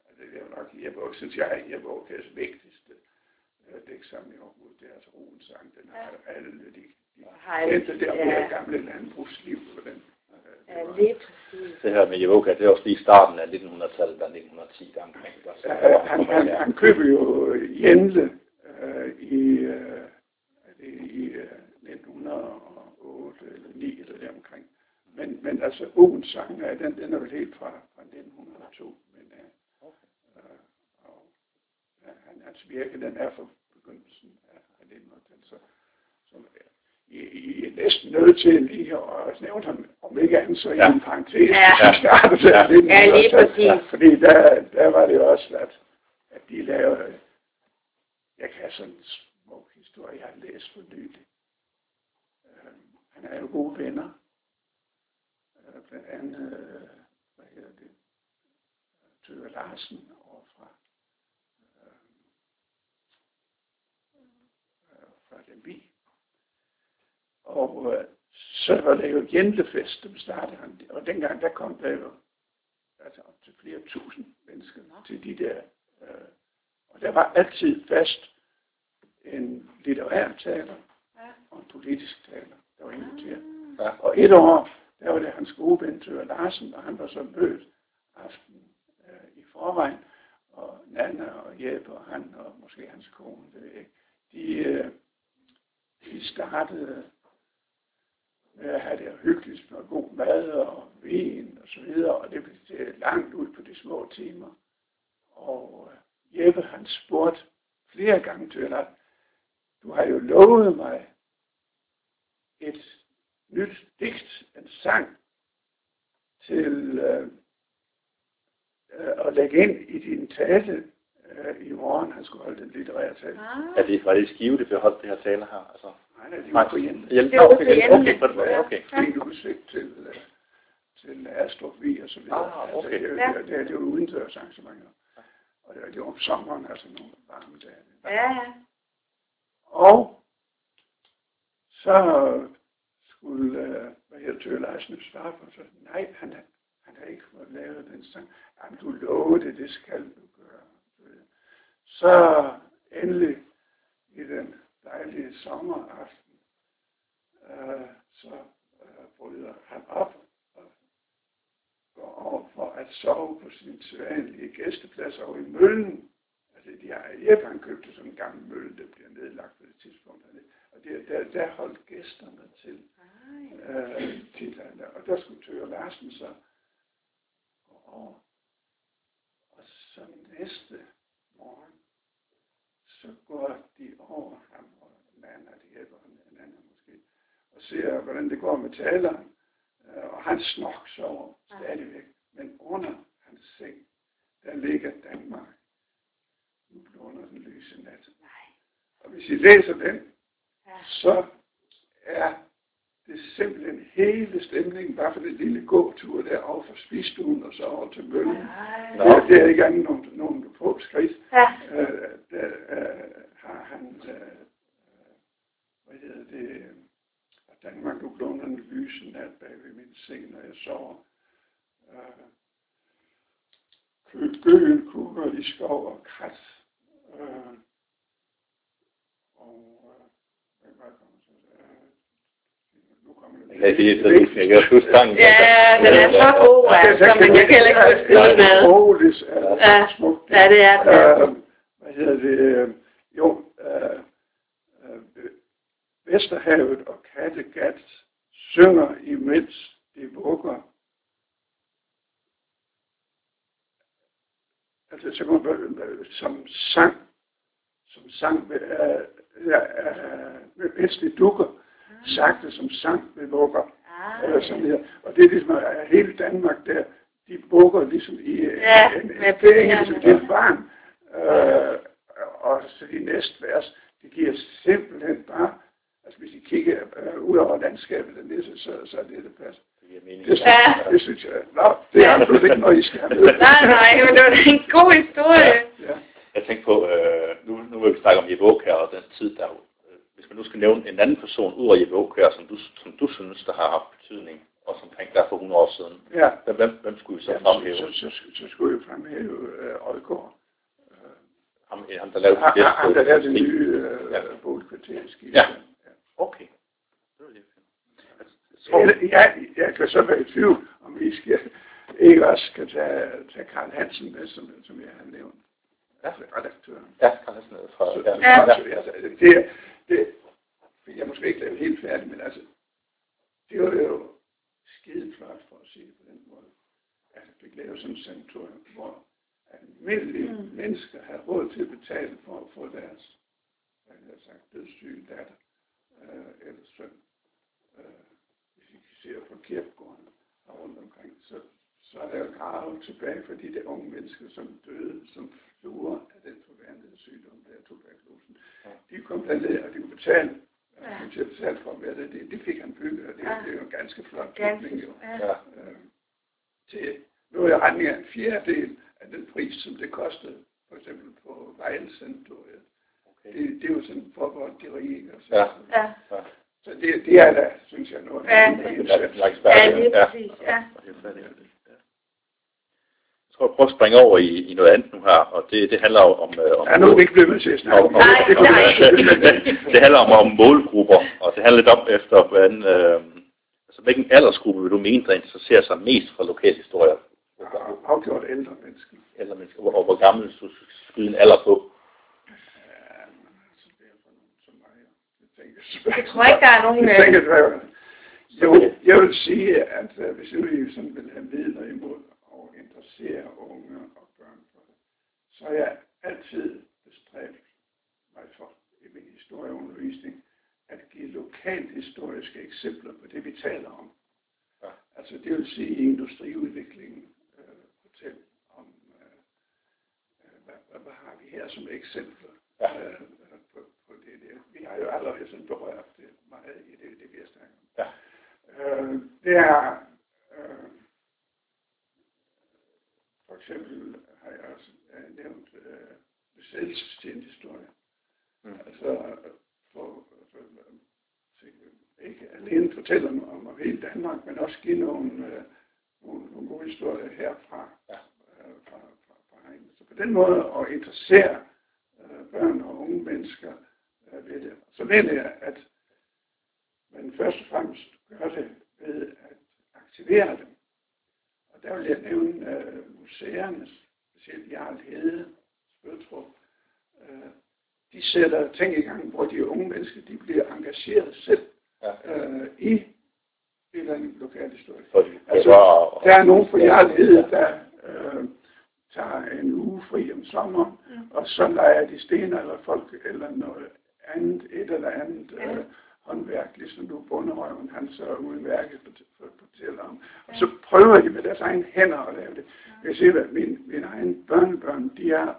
altså det er jo nok Jeppe Auk, synes jeg, Jeppe Aukærs vigtigste øh, digtsamling overhovedet. Det er altså Roens sang, den har alle de, de Har kendte der ja. mere gamle landbrugsliv på den. Øh, det Ja, var- lige præcis. det Jevoka, det er også lige starten af 1900-tallet, der 1910 der omkring. Der, så, Ja, han, han, han køber jo Jente øh, i, øh, er det i øh, 1908 eller 9 eller deromkring. Men, men altså Bogens sang, er, den, den er vel helt fra, fra 1902. Men, øh, øh, og, ja, han, hans virke, den er fra begyndelsen af, af 1900-tallet. Så, så øh, I, I er næsten nødt til lige at nævne ham, om ikke andet så i Ja. en parentes, Ja. Der Ja, lige præcis. Fordi der, der var det også, at, at de lavede, jeg kan sådan en smuk historie, jeg har læst for nylig. Øh, han er jo gode venner. Øh, blandt andet, øh, hvad hedder det, Tøger Larsen overfra. Øh, øh, fra Lemvi. Og øh, så var der jo jentefest, dem startede han. Og dengang der kom der jo altså op til flere tusind mennesker til de der. Øh, og der var altid fast en litterær taler Ja. og en politisk taler, der var inviteret. Ja. Og et år, der var det hans gode ven Tøger Larsen, og han var så mødt aften øh, i forvejen. Og Nana og Jeppe og han, og måske hans kone, det ved jeg ikke, de, øh, de startede med at have det hyggeligt med god mad og vin og så videre, og det blev langt ud på de små timer. Og øh, Jeppe han spurgte flere gange til at du har jo lovet mig et nyt digt, en sang, til øh, øh, at lægge ind i din tale i morgen. Han skulle holde den litterære tale. Ah. Er det, var det i Skive, det blev holdt, det her taler her? Altså, Nej, nej, det var på Jente. Hjælp, Det var okay, på Jente. okay, okay, okay, okay. Fik udsigt til, øh, til Astrup Vi og så videre. Ah, okay. Altså, det, Ja. det, det, det var udendørs arrangementer. Og det, det var om sommeren, altså nogle varme dage. Ja, ja. Og så skulle, øh, hvad hedder Tøge Larsen svare på, så nej, han, har- han har ikke fået lavet den sang. Jamen, du lovede det, det skal du gøre. Så endelig i den dejlige sommeraften, øh, så øh, bryder han op og går over for at sove på sin sædvanlige gæsteplads over i møllen. Altså, de har, Jeppe han købte sådan en gammel mølle, der bliver nedlagt på det tidspunkt. Og det, der, der holdt gæsterne til øh, titlerne. Og der skulle Tøger Larsen så gå over. Og så næste så går de over ham og Nana, de hjælper Nana måske, og ser, hvordan det går med taleren. Øh, og han snork sover stadigvæk. Men under hans seng, der ligger Danmark. Nu blåner den lyse nat. Og hvis I læser den, så er det simpelthen hele stemningen, bare for den lille gåtur der over for spisstuen og så over til møllen. Ej. Nå. Det, det er ikke andet nogen, nogen få skridt. Ja. Øh, der øh, har han, øh, hvad hedder det, øh, at Danmark nu blåner en lyse nat bag ved min seng, når jeg sover. Øh, kø- Gøen kukker i skov og krat. Øh, og øh, hvad kommer så? Øh, nu kommer det. Ja, det er så du jeg kan huske sangen. Ja, den er så god, altså, man kan heller ikke huske noget med. Roligt, Ja. smukt. Ja, det er det. Øh, hvad hedder det? øh, Jo, øh, øh, Vesterhavet og Kattegat synger imens de vugger. Altså, så kommer man, som sang, som sang ved, øh, ja, øh, mens de dukker, sagte som sang ved vugger. Ah, Eller sådan her. Og det er ligesom, at hele Danmark der, de bukker ligesom i Ja, en, en, med en bølgerne. ligesom et lille barn. Øh, og så de næste vers, det giver simpelthen bare, altså hvis I kigger øh, ud over landskabet dernede, så, så, så er det det passer. Det synes, Ja. det synes jeg, nå, det er absolut ikke noget, I skal have med. Nej, nej, men det var en god historie. Ja. Jeg tænkte på, øh, nu, nu vil vi snakke om Aukjær og den tid, der øh, hvis man nu skal nævne en anden person ud af Jeppe Aukjær, som du, som du synes, der har haft betydning, også omkring der for 100 år siden. Ja. Hvem, hvem, skulle vi så Ja, fremhæve? så, så, så, så skulle jeg fremhæve øh, Aalgaard. Ham, ham der lavede Han, det han, der lavede det nye øh, Ja. boligkvarter i Skive. Ja. Okay. Det var tror, Eller, jeg, jeg kan så være i tvivl, om vi skal, ikke også skal tage, tage Karl Hansen med, som, som jeg har nævnt. Altså redaktøren. ja, Karl Hansen er fra, Så, ja, ja. ja, Så, altså, det, det fik jeg måske ikke lavet helt færdigt, men altså, det var jo skide flot for at sige det på den måde. At jeg fik lavet sådan en sanatorium, hvor almindelige mm. mennesker havde råd til at betale for at få deres, hvad jeg har sagt, dødssyge datter øh, eller søn. Øh, hvis I ser på kirkegården og rundt omkring, så, så er der jo grave tilbage for de der unge mennesker, som døde som fluer af den forværende sygdom, der er tuberkulosen. De kom derned, og de kunne betale, ja. kom til at betale for at være der. Det, det fik han bygget, og det, Ja. ja. det er jo en ganske flot Ganske, bygning. Jo. ja. ja. Øh, til noget i retning af en fjerdedel af den pris, som det kostede, for eksempel på Vejle Sanatoriet. Okay. Det, det er jo sådan forbeholdt de rige. ikke? Og så, Ja. Ja, ja. så det, det er da, synes jeg, noget. Ja. af Det det er ja lige præcis, ja. Helt færdigt. Ja. Jeg tror, jeg prøver at springe over i, i noget andet nu her, og det, det handler jo om... øh, om Ja, nu er vi ikke blevet med til at snakke om Nej, det. nej. handler om, om målgrupper, og det handler lidt om efter, hvordan, øh, altså, hvilken aldersgruppe vil du mene, der interesserer sig mest for lokalhistorie? Har afgjort ældre mennesker. Eller mennesker, og hvor gammel du skyde en alder på? Ja. Jeg Jeg tror ikke, der er nogen... Jeg øh, tænker, det var- jo, jeg vil sige, at uh, hvis I sådan vil have vidner imod og interessere unge og børn for det, så er jeg altid bestræbt mig for i min historieundervisning at give lokalhistoriske eksempler på det, vi taler om. Ja. Altså det vil sige i industriudviklingen, øh, fortæl om, øh, øh, hvad, hvad, hvad har vi her som eksempler Ja. øh, på, på det der. Vi har jo allerede sådan berørt det meget i det, det vi har snakket om. Ja. Øh, det er, øh, for eksempel har jeg også øh, nævnt øh, besættelsestjenhistorie. Mm. Altså, for, for, for, ikke alene fortælle om, om, om hele Danmark, men også give nogle, øh, nogle, nogle gode historier herfra. Ja. Øh, fra, fra, fra egnen. Så på den måde at interessere øh, børn og unge mennesker øh, ved det. Så mener jeg, at man først og fremmest gør det ved at aktivere dem. Og der vil jeg nævne øh, museerne, specielt Jarl Hede, Spøtrup. Øh, de sætter ting i gang, hvor de unge mennesker de bliver engageret selv Ja. øh, i et eller andet lokalhistorie. For de Altså, bevarer og- Der er nogen på Ja. Jarl Hede, der øh, tager en uge fri om sommeren, Mm. så leger de sten eller folk eller noget andet, et eller andet Ja. øh, håndværk, ligesom du bunderøven, han så udmærket fort- fort- fortæller om. Og så prøver de med deres egne hænder at lave det. Jeg siger, at mine, mine egne børnebørn, de er,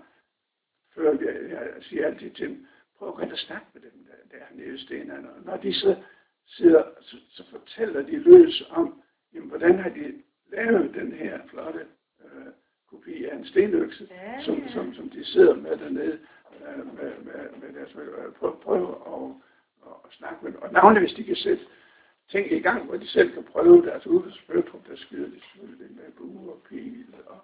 før jeg, jeg siger altid til dem, prøv at gå ind og snakke med dem, der, der er nede i stenerne. Og når de så sidder, så, så fortæller de løs om, jamen, hvordan har de lavet den her flotte øh, kopi af en stenøkse, Ja, som, ja. som, som de sidder med dernede øh, med, med, med deres øh, prøv, prøv at, at, at snakke med dem. Og navnlig hvis de kan sætte ting i gang, hvor de selv kan prøve det. Altså ude på Spøtrup, der skyder de selvfølgelig med bue og pil, og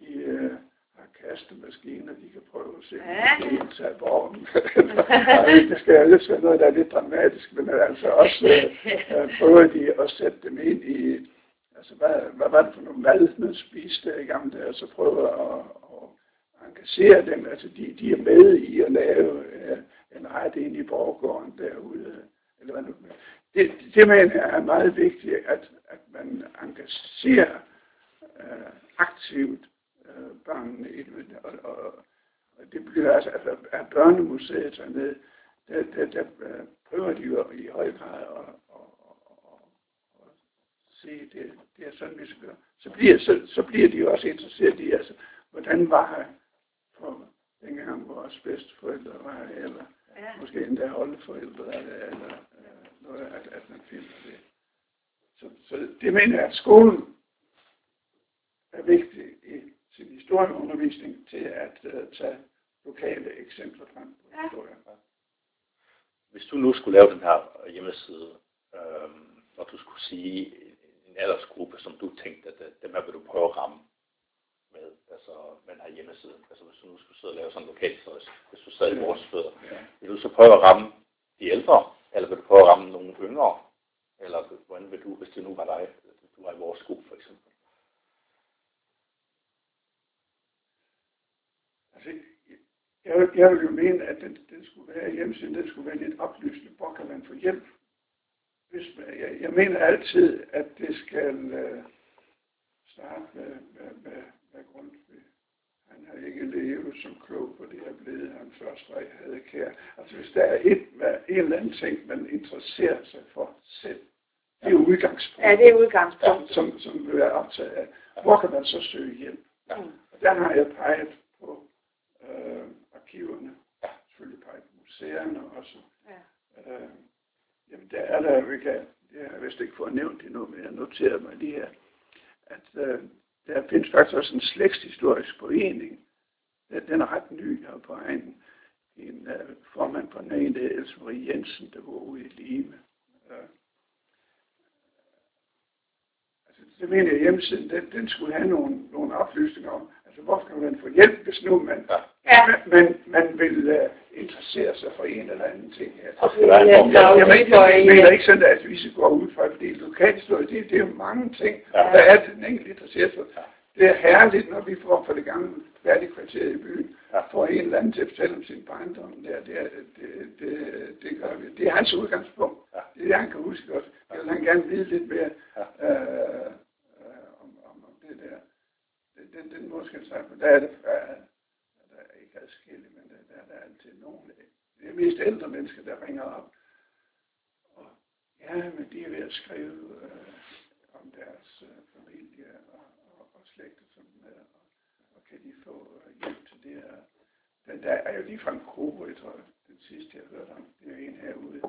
de øh, har kastemaskiner, de kan prøve at se, Ja. om de kan tage borgen. det skal ellers være noget, der er lidt dramatisk, men altså også øh, øh, prøver de at sætte dem ind i, altså hvad, hvad var det for noget mad, man spiste i gamle dage, og så prøver at, ser dem, altså de, de er med i at lave øh, en ret ind i borgården derude, øh, eller hvad nu. Det, det mener jeg er meget vigtigt, at, at man engagerer øh, aktivt øh, børnene i det, og, og, og det bliver altså, altså at børnemuseet dernede, der, der, der øh, prøver de jo i høj grad at, at, at, at se, det, det er sådan, vi skal gøre. Så bliver, så, så bliver de jo også interesseret i, altså, hvordan var for dengang vores bedsteforældre var eller Ja. måske endda oldeforældre, eller, eller øh, noget, at, at man finder det. Så, så det mener jeg, at skolen er vigtig i sin historieundervisning til at uh, tage lokale eksempler frem på Ja. historie. Hvis du nu skulle lave den her hjemmeside, øh, og du skulle sige en aldersgruppe, som du tænkte, at øh, dem her vil du prøve at ramme med, altså med den her hjemmeside. Altså hvis du nu skulle sidde og lave sådan en lokalhistorisk, hvis du sad i vores fødder, Ja. vil du så prøve at ramme de ældre, eller vil du prøve at ramme nogle yngre? Eller hvordan vil du, hvis det nu var dig, hvis du var i vores skole for eksempel? Altså, jeg, vil- jeg vil jo mene, at den, den skulle være hjemmesiden, den skulle være lidt oplysende. Hvor kan man få hjælp? Hvis man, jeg, jeg mener altid, at det skal uh, starte med, med, med, med Grundtvig. Han har ikke levet som klog, for det er blevet han først, og jeg havde kær. Altså hvis der er et, en eller anden ting, man interesserer sig for selv, det er udgangspunktet. Ja, det er udgangspunktet. som, som vil være optaget af. Hvor kan man så søge hjælp? Mm. Og der har jeg peget på øh, arkiverne, selvfølgelig peget på museerne også. Ja. Øh, jamen der er der, vi kan, det har jeg vist ikke fået nævnt endnu, men jeg noterede mig lige her, at øh, der findes faktisk også en slægtshistorisk forening. Den, den er ret ny her på egen. En uh, formand for den ene, det Else Marie Jensen, der bor ude i Lime. Uh, øh, altså, det mener jeg hjemmesiden, den, den skulle have nogle, nogle oplysninger om, altså hvor kan man få hjælp, hvis nu man, Ja. Ja. man, man vil uh, interessere sig for en eller anden ting. Der skal være en form Ja, for- Jeg, jeg, mener ikke sådan, at vi skal gå ud fra, fordi lokalhistorie, det, det er jo mange ting, Ja. der er den enkelte interesseret for. Ja. Det er herligt, når vi får for det gamle kvarter i byen, Ja. får en eller anden til at fortælle om sin barndom. Der, det, er- det, det, det, gør vi. Det er hans udgangspunkt. Ja. Det er det, han kan huske også. Jeg vil han gerne vide lidt mere Ja. øh, øh, om, om, om det der. Den, den, måde skal jeg sige, der er det, øh, forskellige, men der, der, der er altid nogen. Det er mest ældre mennesker, der ringer op. Og ja, men de er ved at skrive øh, om deres øh, familie og, og, og slægt og sådan noget. Og, og kan de få øh, hjælp til det her? Den der er jo lige fra en Kobo, jeg tror, den sidste jeg hørte om, det er en herude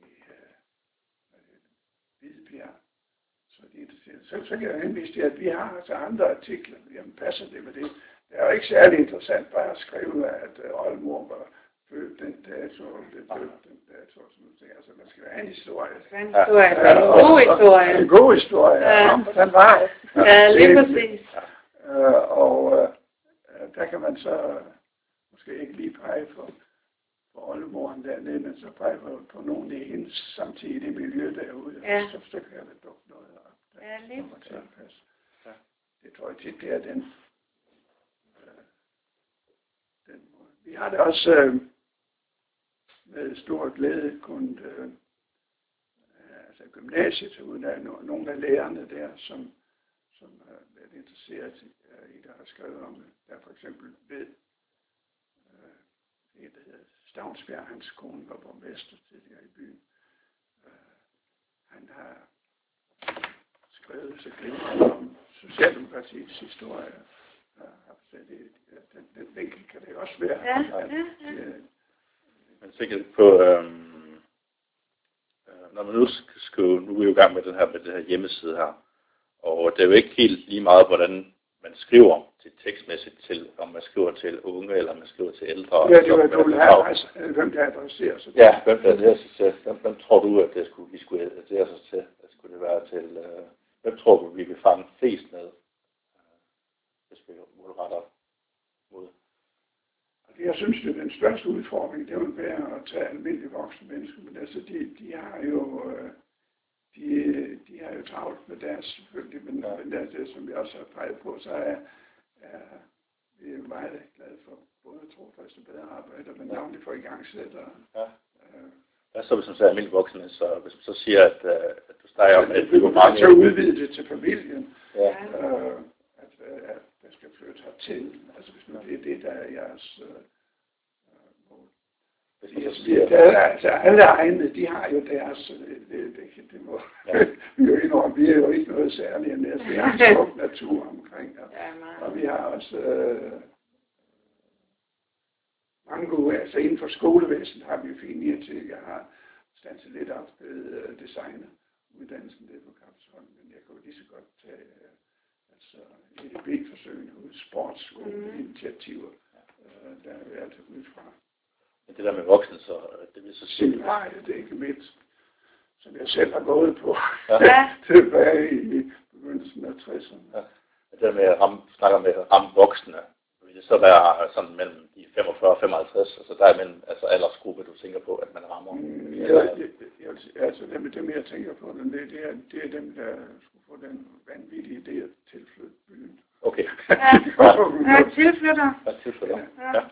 i øh, Hvidebjerg. det, Så, de er interesseret. så, så kan jeg henvise til, at vi har altså andre artikler. Jamen passer det med det? Det er jo ikke særlig interessant bare at skrive, at øh, oldmor var født den dato, og det døde den dato, og sådan noget. Altså, man skal have en historie. Det er en historie. Er Ja, en god historie. En god historie. Ja. Ja. Om, hvordan var det? Ja, lige præcis. Øh, og øh, der kan man så øh, måske ikke lige pege på, på oldemoren dernede, men så pege på, på nogen i hendes samtidige miljø derude. Ja. Så, så kan der dukke noget op. Der Ja, lige. Ja. Det tror jeg tit, det er den, øh, den måde. Vi har det også øh, med stor glæde kunnet øh, øh, altså gymnasiet, uden at no, nogle af lærerne der, som, som har været interesseret i, øh, i der har skrevet om det. Der for eksempel ved øh, en, der hedder Stavnsbjerg, hans kone var borgmester tidligere i byen. Øh, han har skrevet så glimrende om Socialdemokratiets historie. Øh, så det, den, den vinkel kan det også være. Ja, at, ja, ja. øh, Men sikkert på, øhm, øh, når man nu skal skrive, nu er vi jo i gang med den her, med den her hjemmeside her, og det er jo ikke helt lige meget, hvordan man skriver til tekstmæssigt til, om man skriver til unge, eller man skriver til ældre. Ja, det var, du vil have, altså, hvem der adresserer sig. Ja, hvem der det sig til? Hvem, hvem tror du, at det skulle, vi skulle adressere sig til? At skulle det være til, øh, hvem tror du, vi vil fange flest med? Øh, hvis vi målretter jeg synes, det er den største udfordring, det vil være at tage almindelige voksne mennesker, men altså, de, de har jo, øh, de, de har jo travlt med deres selvfølgelig, men, ja. men det, det, som jeg også har peget på, så er, er vi er meget glade for både trofast og bedre arbejder, men navnlig for i gang sætter. Ja. Øh, hvad så, hvis man siger almindelig voksne, så hvis man så siger, at, øh, at du snakker om, at vi kunne mange... Så udvide det til familien, ja. øh, at, at der skal flytte hertil, altså hvis nu det er det, der er jeres øh, det, der, altså alle egne, de har jo deres, det, det, det, det må ja. vi jo indrømme, vi er jo ikke noget særligt, end altså, vi har en smuk natur omkring, og, ja, og vi har også øh, mange gode, altså inden for skolevæsenet har vi jo fint til, jeg har stanset lidt op ved uh, designer uddannelsen det på Kapsholm, men jeg kan jo lige så godt tage uh, altså EDB-forsøgene ud, sportsskoleinitiativer, mm. uh, der er vi altid ud fra. Men det der med voksne, så det vil så sige... Nej, det er ikke mit, som jeg selv har gået på ja. tilbage i begyndelsen af 60'erne. Ja. Det der med at ramme, snakker med at ramme voksne, vil det så være sådan mellem de 45 og 55, altså der er mellem altså aldersgruppe, du tænker på, at man rammer? Mm, ja, jeg, jeg, altså dem, dem, jeg tænker på, det, det, er, det er dem, der skulle få den vanvittige idé at tilflytte byen. Okay. Ja, ja tilflytter. Ja, tilflytter. Ja. ja.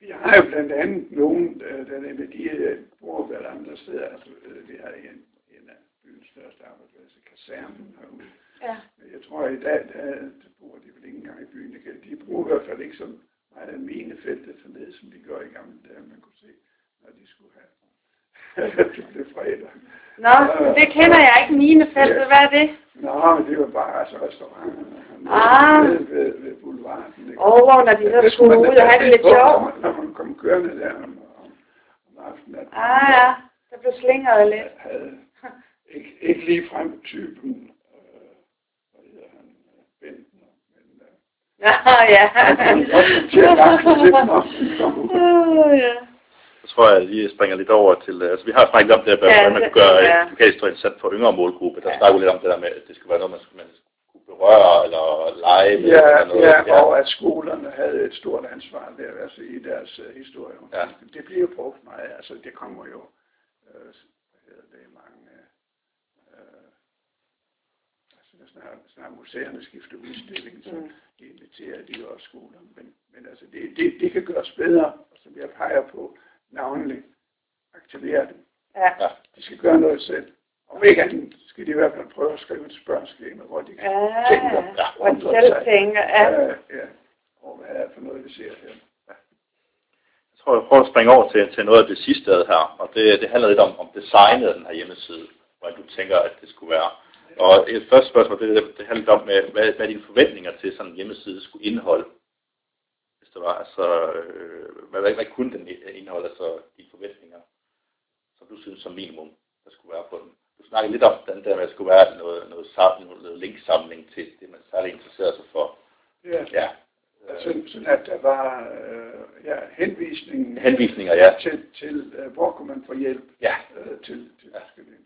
Vi har jo blandt andet nogen, øh, der er med de bor vel andre steder. Altså, øh, vi har en, en af byens største arbejdspladser, kasernen herude. Ja. Jeg tror, at i dag, der, bor de vel ikke engang i byen. De bruger i hvert fald ikke så meget af minefeltet nede, som de gør i gamle dage, man kunne se, når de skulle have det blev fredag. Nå, det kender jeg ikke, minefeltet. Ja. Hvad er det? Nå, men det var bare altså restauranterne. Ah. Ved, ved, ved boulevarden. Åh, oh, når de så skulle ud og have det lidt sjovt. Når man kom kørende der om, om, om aftenen. Ah ja, der blev slingret lidt. Havde ikke, ikke lige frem typen, øh, hvad hedder han, øh, Bentner, men... Øh, ja, ja. ja tror jeg lige springer lidt over til, øh, altså vi har snakket om det, at ja, man kunne gøre ja. lokalhistorien sat for yngre målgruppe. Der ja. snakker vi lidt om det der med, at det skulle være noget, man, man skulle berøre eller lege med. Ja, eller noget. Ja, ja, og at skolerne havde et stort ansvar der, altså i deres uh, historie. Ja. Det bliver jo brugt meget, altså det kommer jo, uh, hvad hedder det, mange, uh, altså snart, snart museerne skifter udstilling, så mm. de inviterer de også skolerne, men, men altså det, det, det kan gøres bedre, og som jeg peger på, navnlig aktivere dem. Ja. De skal gøre noget selv. Om ikke andet skal de i hvert fald prøve at skrive et spørgeskema, hvor de ja, tænker. Ja, hvor de selv sig. tænker. Ja. ja, ja. Og hvad er det for noget, vi ser her? Ja. Jeg tror, jeg prøver at springe over til, til noget af det sidste her, og det, det handler lidt om, om designet af den her hjemmeside, hvordan du tænker, at det skulle være. Og et første spørgsmål, det, det handler om, med, hvad, hvad dine forventninger til sådan en hjemmeside skulle indeholde? hvis det var, altså, øh, hvad, hvad, hvad kunne den indeholde, altså de forventninger, som du synes som minimum, der skulle være på den? Du snakkede lidt om den der at der skulle være noget, noget, samling, noget linksamling til det, man særlig interesserer sig for. Ja. ja. Altså, sådan at der var øh, ja, henvisning, henvisninger ja. til, til øh, hvor kunne man få hjælp ja. øh, til, til ja. forskellige.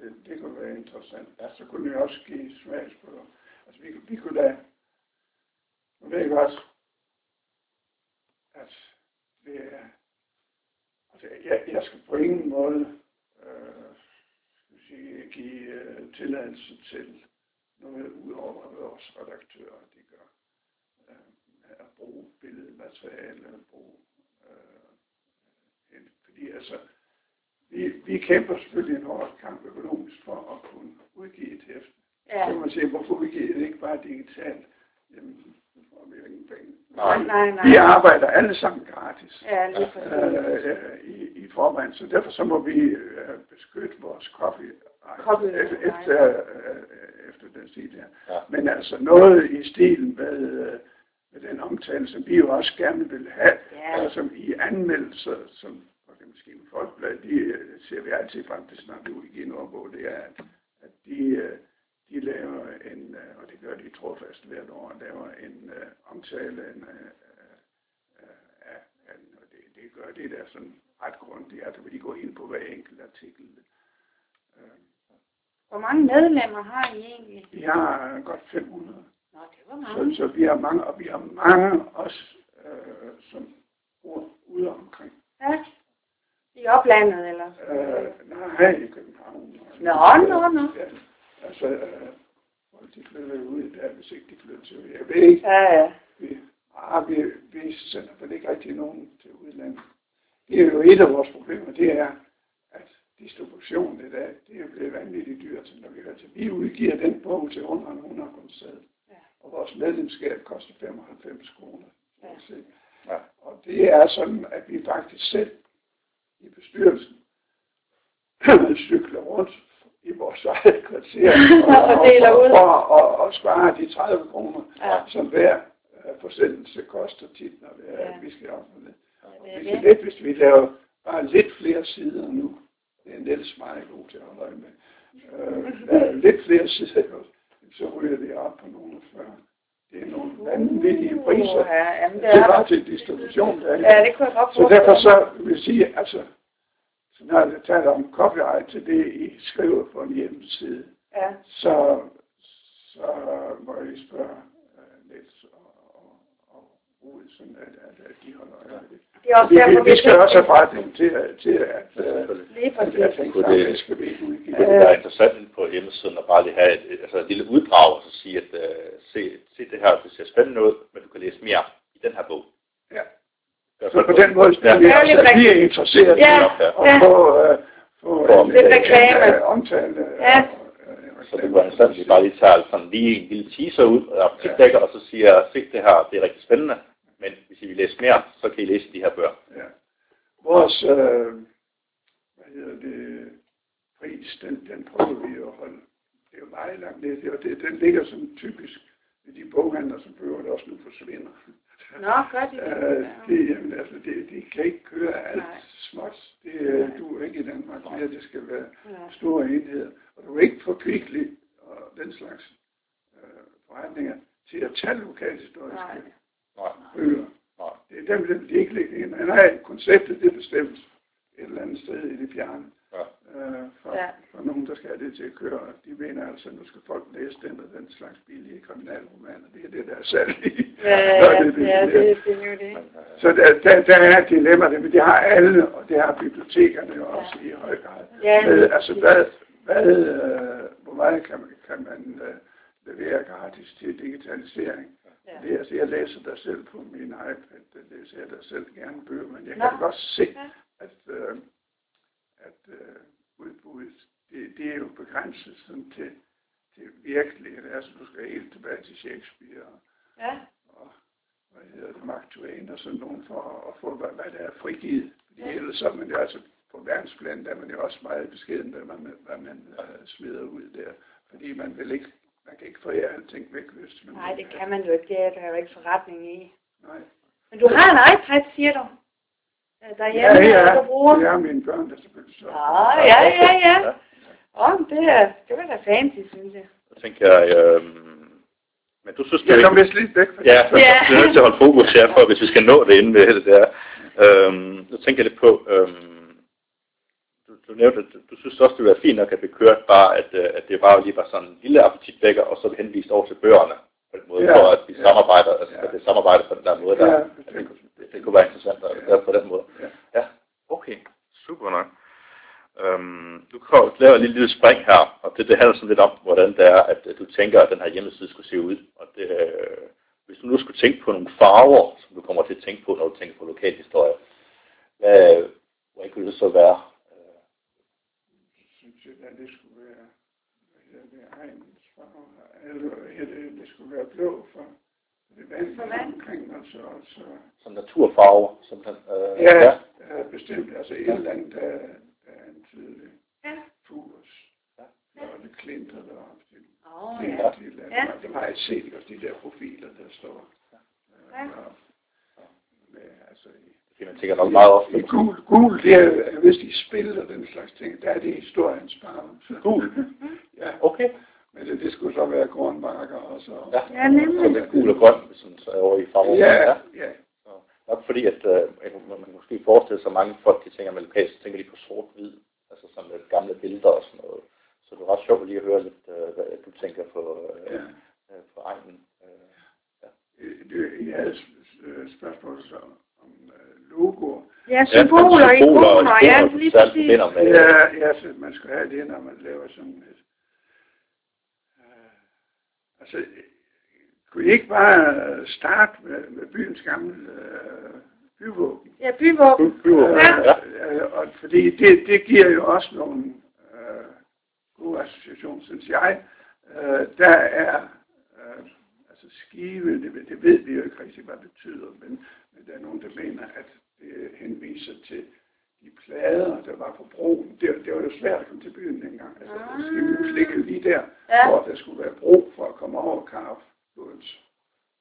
Det, det kunne være interessant. Ja. Så kunne vi også give smagsprøver. altså vi, vi kunne da, nu ved jeg godt, at det er, altså jeg, jeg skal på ingen måde øh, skal sige, give øh, tilladelse til noget ud over hvad vores redaktører de gør. Øh, at bruge billedmateriale, at bruge øh, fordi altså vi, vi kæmper selvfølgelig en hård kamp økonomisk for at kunne udgive et hæft. Ja. Så kan man sige, hvorfor udgive det ikke bare digitalt? Jamen, får vi jo ingen penge. Nej, nej, nej. Vi arbejder alle sammen gratis ja, lige øh, øh, i, i forvejen, så derfor så må vi øh, beskytte vores copy efter, efter, øh, efter den stil her. Ja. Men altså noget i stil med, øh, med den omtale, som vi jo også gerne vil have, ja. altså i anmeldelser, som for eksempel Skiven Folkeblad, de øh, ser vi altid frem til snart vi udgiver noget det er, at, at de øh, de laver en, øh, og det gør de trofast hvert år, laver en uh, omtale en, uh, uh, af, og det, det gør det der sådan ret grundigt, at de går ind på hver enkelt artikel. Hvor mange medlemmer har I egentlig? Vi har godt 500. Nå, det var Så, så vi har mange, og vi har mange også, øh, som bor ude omkring. Ja. I oplandet, eller? Øh, nej, i København. Nå, nå, nå. Ja, altså, øh, folk de flytter ud der, hvis ikke de flytter til. Jeg ved ikke, Ja, ja. vi, ah, vi, vi sender vel ikke rigtig nogen til udlandet. Det er jo et af vores problemer, det er, at distributionen i dag, det er blevet vanvittigt dyrt. Når vi, altså, vi udgiver den bog til under en 100 kroner Ja. og vores medlemskab koster 95 kroner. Ja. Ja. Og det er sådan, at vi faktisk selv i bestyrelsen cykler rundt i vores eget kvarter Og deler ud. for at, at spare de 30 kroner, Ja. som hver øh, forsendelse koster tit, når er, Ja. vi skal op med det. Og det hvis, det. lidt, hvis vi laver bare lidt flere sider nu, det er Niels meget god til at holde øje med, øh, lidt flere sider, så ryger det op på nogle 40. Er vanvittige priser. Ja, jamen, det er til distribution. Der, Ja, det kunne jeg godt så derfor så vil jeg sige, altså, så når jeg taler om copyright til det, I skriver på en hjemmeside, Ja. så, så må I spørge uh, Niels og, Rode, sådan at, at, at de holder øje med det. Det er også Vi, derfor, vi, vi skal fik også have det. forretning til, at- til at. Lige at præcis. jeg tænker Kunne sammen, det- det skal vi ikke udgive. Det kunne være interessant på hjemmesiden at bare lige have et, altså et lille uddrag og så sige, at uh, se, se det her, det ser spændende ud, men du kan læse mere i den her bog. Ja. Så på den måde Ja. skal vi Ja, at vi er interesseret Ja, i ja. at få, uh, få en, lidt en, reklame. en, uh, omtale. Ja. Så det kunne være interessant, at vi bare lige tager sådan lige en lille teaser ud og dækker, og så siger, se det her, det er rigtig spændende, men hvis I vil læse mere, så kan I læse de her bøger. Ja. Vores, øh, hvad hedder det, pris, den, den prøver vi at holde. Det er jo meget langt ned, og det, den ligger sådan typisk ved de boghandler, som bøger der også nu forsvinder. Nå, gør de det? Øh, det, jamen, altså, det, de kan ikke køre alt Nej. småt. Det øh, du er ikke i Danmark mere. Det skal være Ja. store enheder. Og du er ikke for kvicklig og den slags øh, forretninger til at tage lokalhistoriske Nej. Nej, bøger. nej. Det er dem, dem de ikke ligger ind. Nej, konceptet det bestemmes et eller andet sted i det fjerne. Ja. Øh, for, Ja. ja. for nogen, der skal have det til at køre. De mener altså, at nu skal folk læse den og den slags billige kriminalromaner. Det er det, der er salg i. Ja, ja, det, det, ja, det, det, det er jo det. Så der, der, der er et dilemma, det, men det har alle, og det har bibliotekerne jo også i høj grad. Ja, Med, altså, hvad, hvad, øh, hvor meget kan man, kan man øh, levere gratis til digitalisering? Ja. Det, er, altså, jeg læser der selv på min iPad, der læser jeg der selv gerne bøger, men jeg Nå. kan godt se, Ja. at, øh, at øh, udbuddet, det, det er jo begrænset sådan til, til virkelighed. Altså, du skal helt tilbage til Shakespeare og, Ja. og hvad hedder det, Mark Twain og sådan nogen for at, få, hvad, hvad der er frigivet. Fordi Ja. ellers så er man jo altså på verdensplan, der er man jo også meget beskeden, hvad man, hvad man uh, smider ud der. Fordi man vil ikke, man kan ikke forære alting væk, hvis man Nej, det kan man jo ikke. Det er der jo ikke forretning i. Nej. Men du har en iPad, siger du? Øh, Derhjemme, Ja, ja, du bruger? det er mine børn, der selvfølgelig så. Ja, ja, ja, ja. Ja. Åh, det, er, det var da fancy, synes jeg. Så tænker jeg, øh, men du synes, det Jeg er kom vist lidt væk Ja, det. vi er nødt til at holde fokus her, for hvis vi skal nå det inden ved det der. Øhm, nu tænker jeg lidt på, øhm, du, du nævnte, at du, du synes også, det ville være fint nok, at vi kørte bare, at, øh, at det bare lige var sådan en lille appetitvækker, og så vi henvist over til bøgerne på den måde, Ja, for at vi ja. samarbejder, altså Ja. at det samarbejder på den der måde, der, Ja, det, kunne- det, det kunne være interessant at gøre på den måde. Ja. Ja, okay, super nok. Øhm, nu kan jeg lave et lille, spring her, og det, det handler sådan lidt om, hvordan det er, at du tænker, at den her hjemmeside skulle se ud. Og det, øh, hvis du nu skulle tænke på nogle farver, som du kommer til at tænke på, når du tænker på lokalhistorie, hvad, hvad kunne det så være? At det skulle være, hedder det, egens farve, eller hedder det, det skulle være blå for det vand, For vand. omkring os, og så, Som naturfarver, simpelthen. Øh, ja, ja. bestemt, altså et eller andet, der, der er en tydelig Ja. fugers, Ja. og det klinter deroppe til. Åh, Det ja. er et eller Ja. andet. Dem har jeg set, også de der profiler, der står. Ja. Øh. I, Det man tænker nok meget ofte. i gul, gul, det er, hvis de spiller den slags ting, der er det historiens farve. Gul? ja, Okay. men det, det skulle så være kornmarker og så. Ja, Ja, nemlig. Så lidt gul og grøn, man så er over i farver. Ja, ja. Så, nok fordi, at øh, man, måske forestille sig, mange folk, de tænker med lokalt, så tænker de på sort-hvid, altså som med gamle billeder og sådan noget. Så det er ret sjovt lige at høre lidt, øh, hvad du tænker på, øh, Ja. øh, på egnen. Øh, det, I havde øh, spørgsmål så øh, logoer. Ja, symboler, ja, ikoner, ja, lige præcis. Med, Ja, ja, så man skal have det, når man laver sådan et... Øh, altså, kunne I ikke bare starte med, med byens gamle øh, byvåben? Ja, byvåben. Byvåben, Ja. ja. Øh, og fordi det, det giver jo også nogle øh, gode associationer, synes jeg. Øh, der er, øh, altså skive, det, det ved vi jo ikke rigtig, hvad det betyder, men, men der er nogen, der mener, at det henviser til de plader, der var på broen. Det, det var jo svært at komme til byen dengang. Altså, Ah. Skivehus ligger lige der, Ja. hvor der skulle være bro for at komme over Karflodens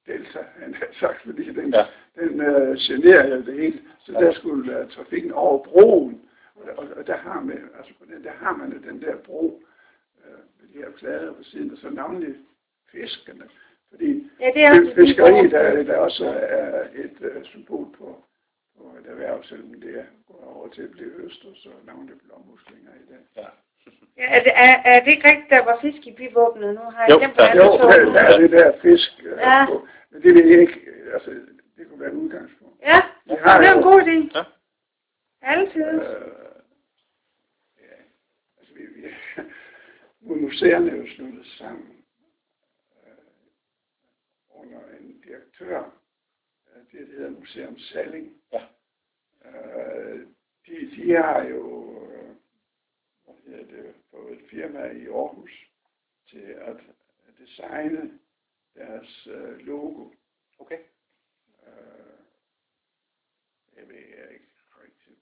delta, han har sagt, fordi den, Ja. ja. den øh, generer jo det hele. Så der skulle være trafikken over broen, og, og, og der har man, altså på den, der har man jo den der bro øh, med de her plader på siden, og så navnlig fiskerne. Fordi Ja, det er også et fiskeriet, byvåben. der, også er et øh, symbol på, på et erhverv, selvom det er gået over til at blive østers og navnlig blåmuslinger i dag. Ja. Ja, er, det, er, er det ikke rigtigt, der var fisk i byvåbnet? Nu har jeg Jo, glemt, der- Jo, det der, der er det der fisk øh, Ja. på, men det vil jeg ikke, altså det kunne være et udgangspunkt. Ja, Vi har det er en god idé. Ja. Altid. øh, ja, altså vi, vi, museerne er jo sluttet sammen under en direktør, øh, det der hedder Museum Salling. Ja. Øh, de, de har jo, øh, hvad hedder det, fået et firma i Aarhus til at designe deres øh, logo. Okay. Øh, jeg ved ikke rigtigt,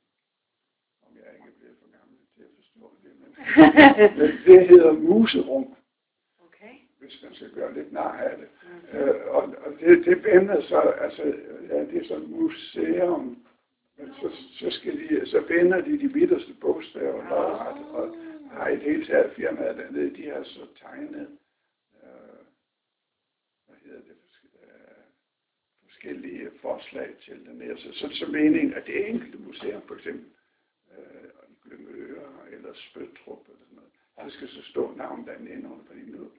om jeg ikke er blevet for gammel til at forstå det, men, men det hedder muserum, okay. hvis man skal gøre lidt nar af det. Øh, og, og det, det vender så, altså, ja, det er sådan et museum, men så, så, skal de, så vender de de midterste bogstaver lodret, og har et helt taget firma dernede, de har så tegnet, øh, hvad hedder det, forskellige øh, forslag til den her. Så, så, så meningen, at det enkelte museum, for eksempel øh, i Glyngøre eller Spøtrup eller sådan noget, der skal så stå navn derinde indenunder, fordi nu,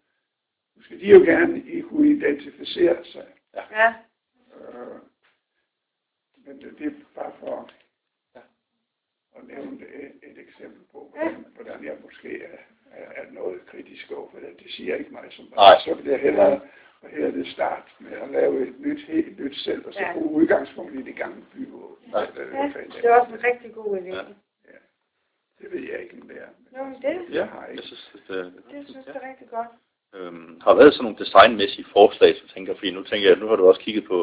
nu skal de jo gerne i kunne identificere sig. Ja, Øh, men det, det er bare for Ja. at nævne et, et eksempel på, hvordan, hvordan jeg måske er, er, er noget kritisk over for det. Det siger ikke mig som Nej. Så vil jeg hellere hvad hedder det, starte med at lave et nyt, helt nyt selv, og så Ja. bruge udgangspunkt i det gamle byvåben. Nej. Det, ja, det jeg. er også en rigtig god idé. Ja. det ved jeg ikke, om det er. Jo, men det, Jeg har Jeg ikke. synes, at, øh, det synes jeg er rigtig godt. Øhm, har været sådan nogle designmæssige forslag, som tænker, fordi nu tænker jeg, nu har du også kigget på,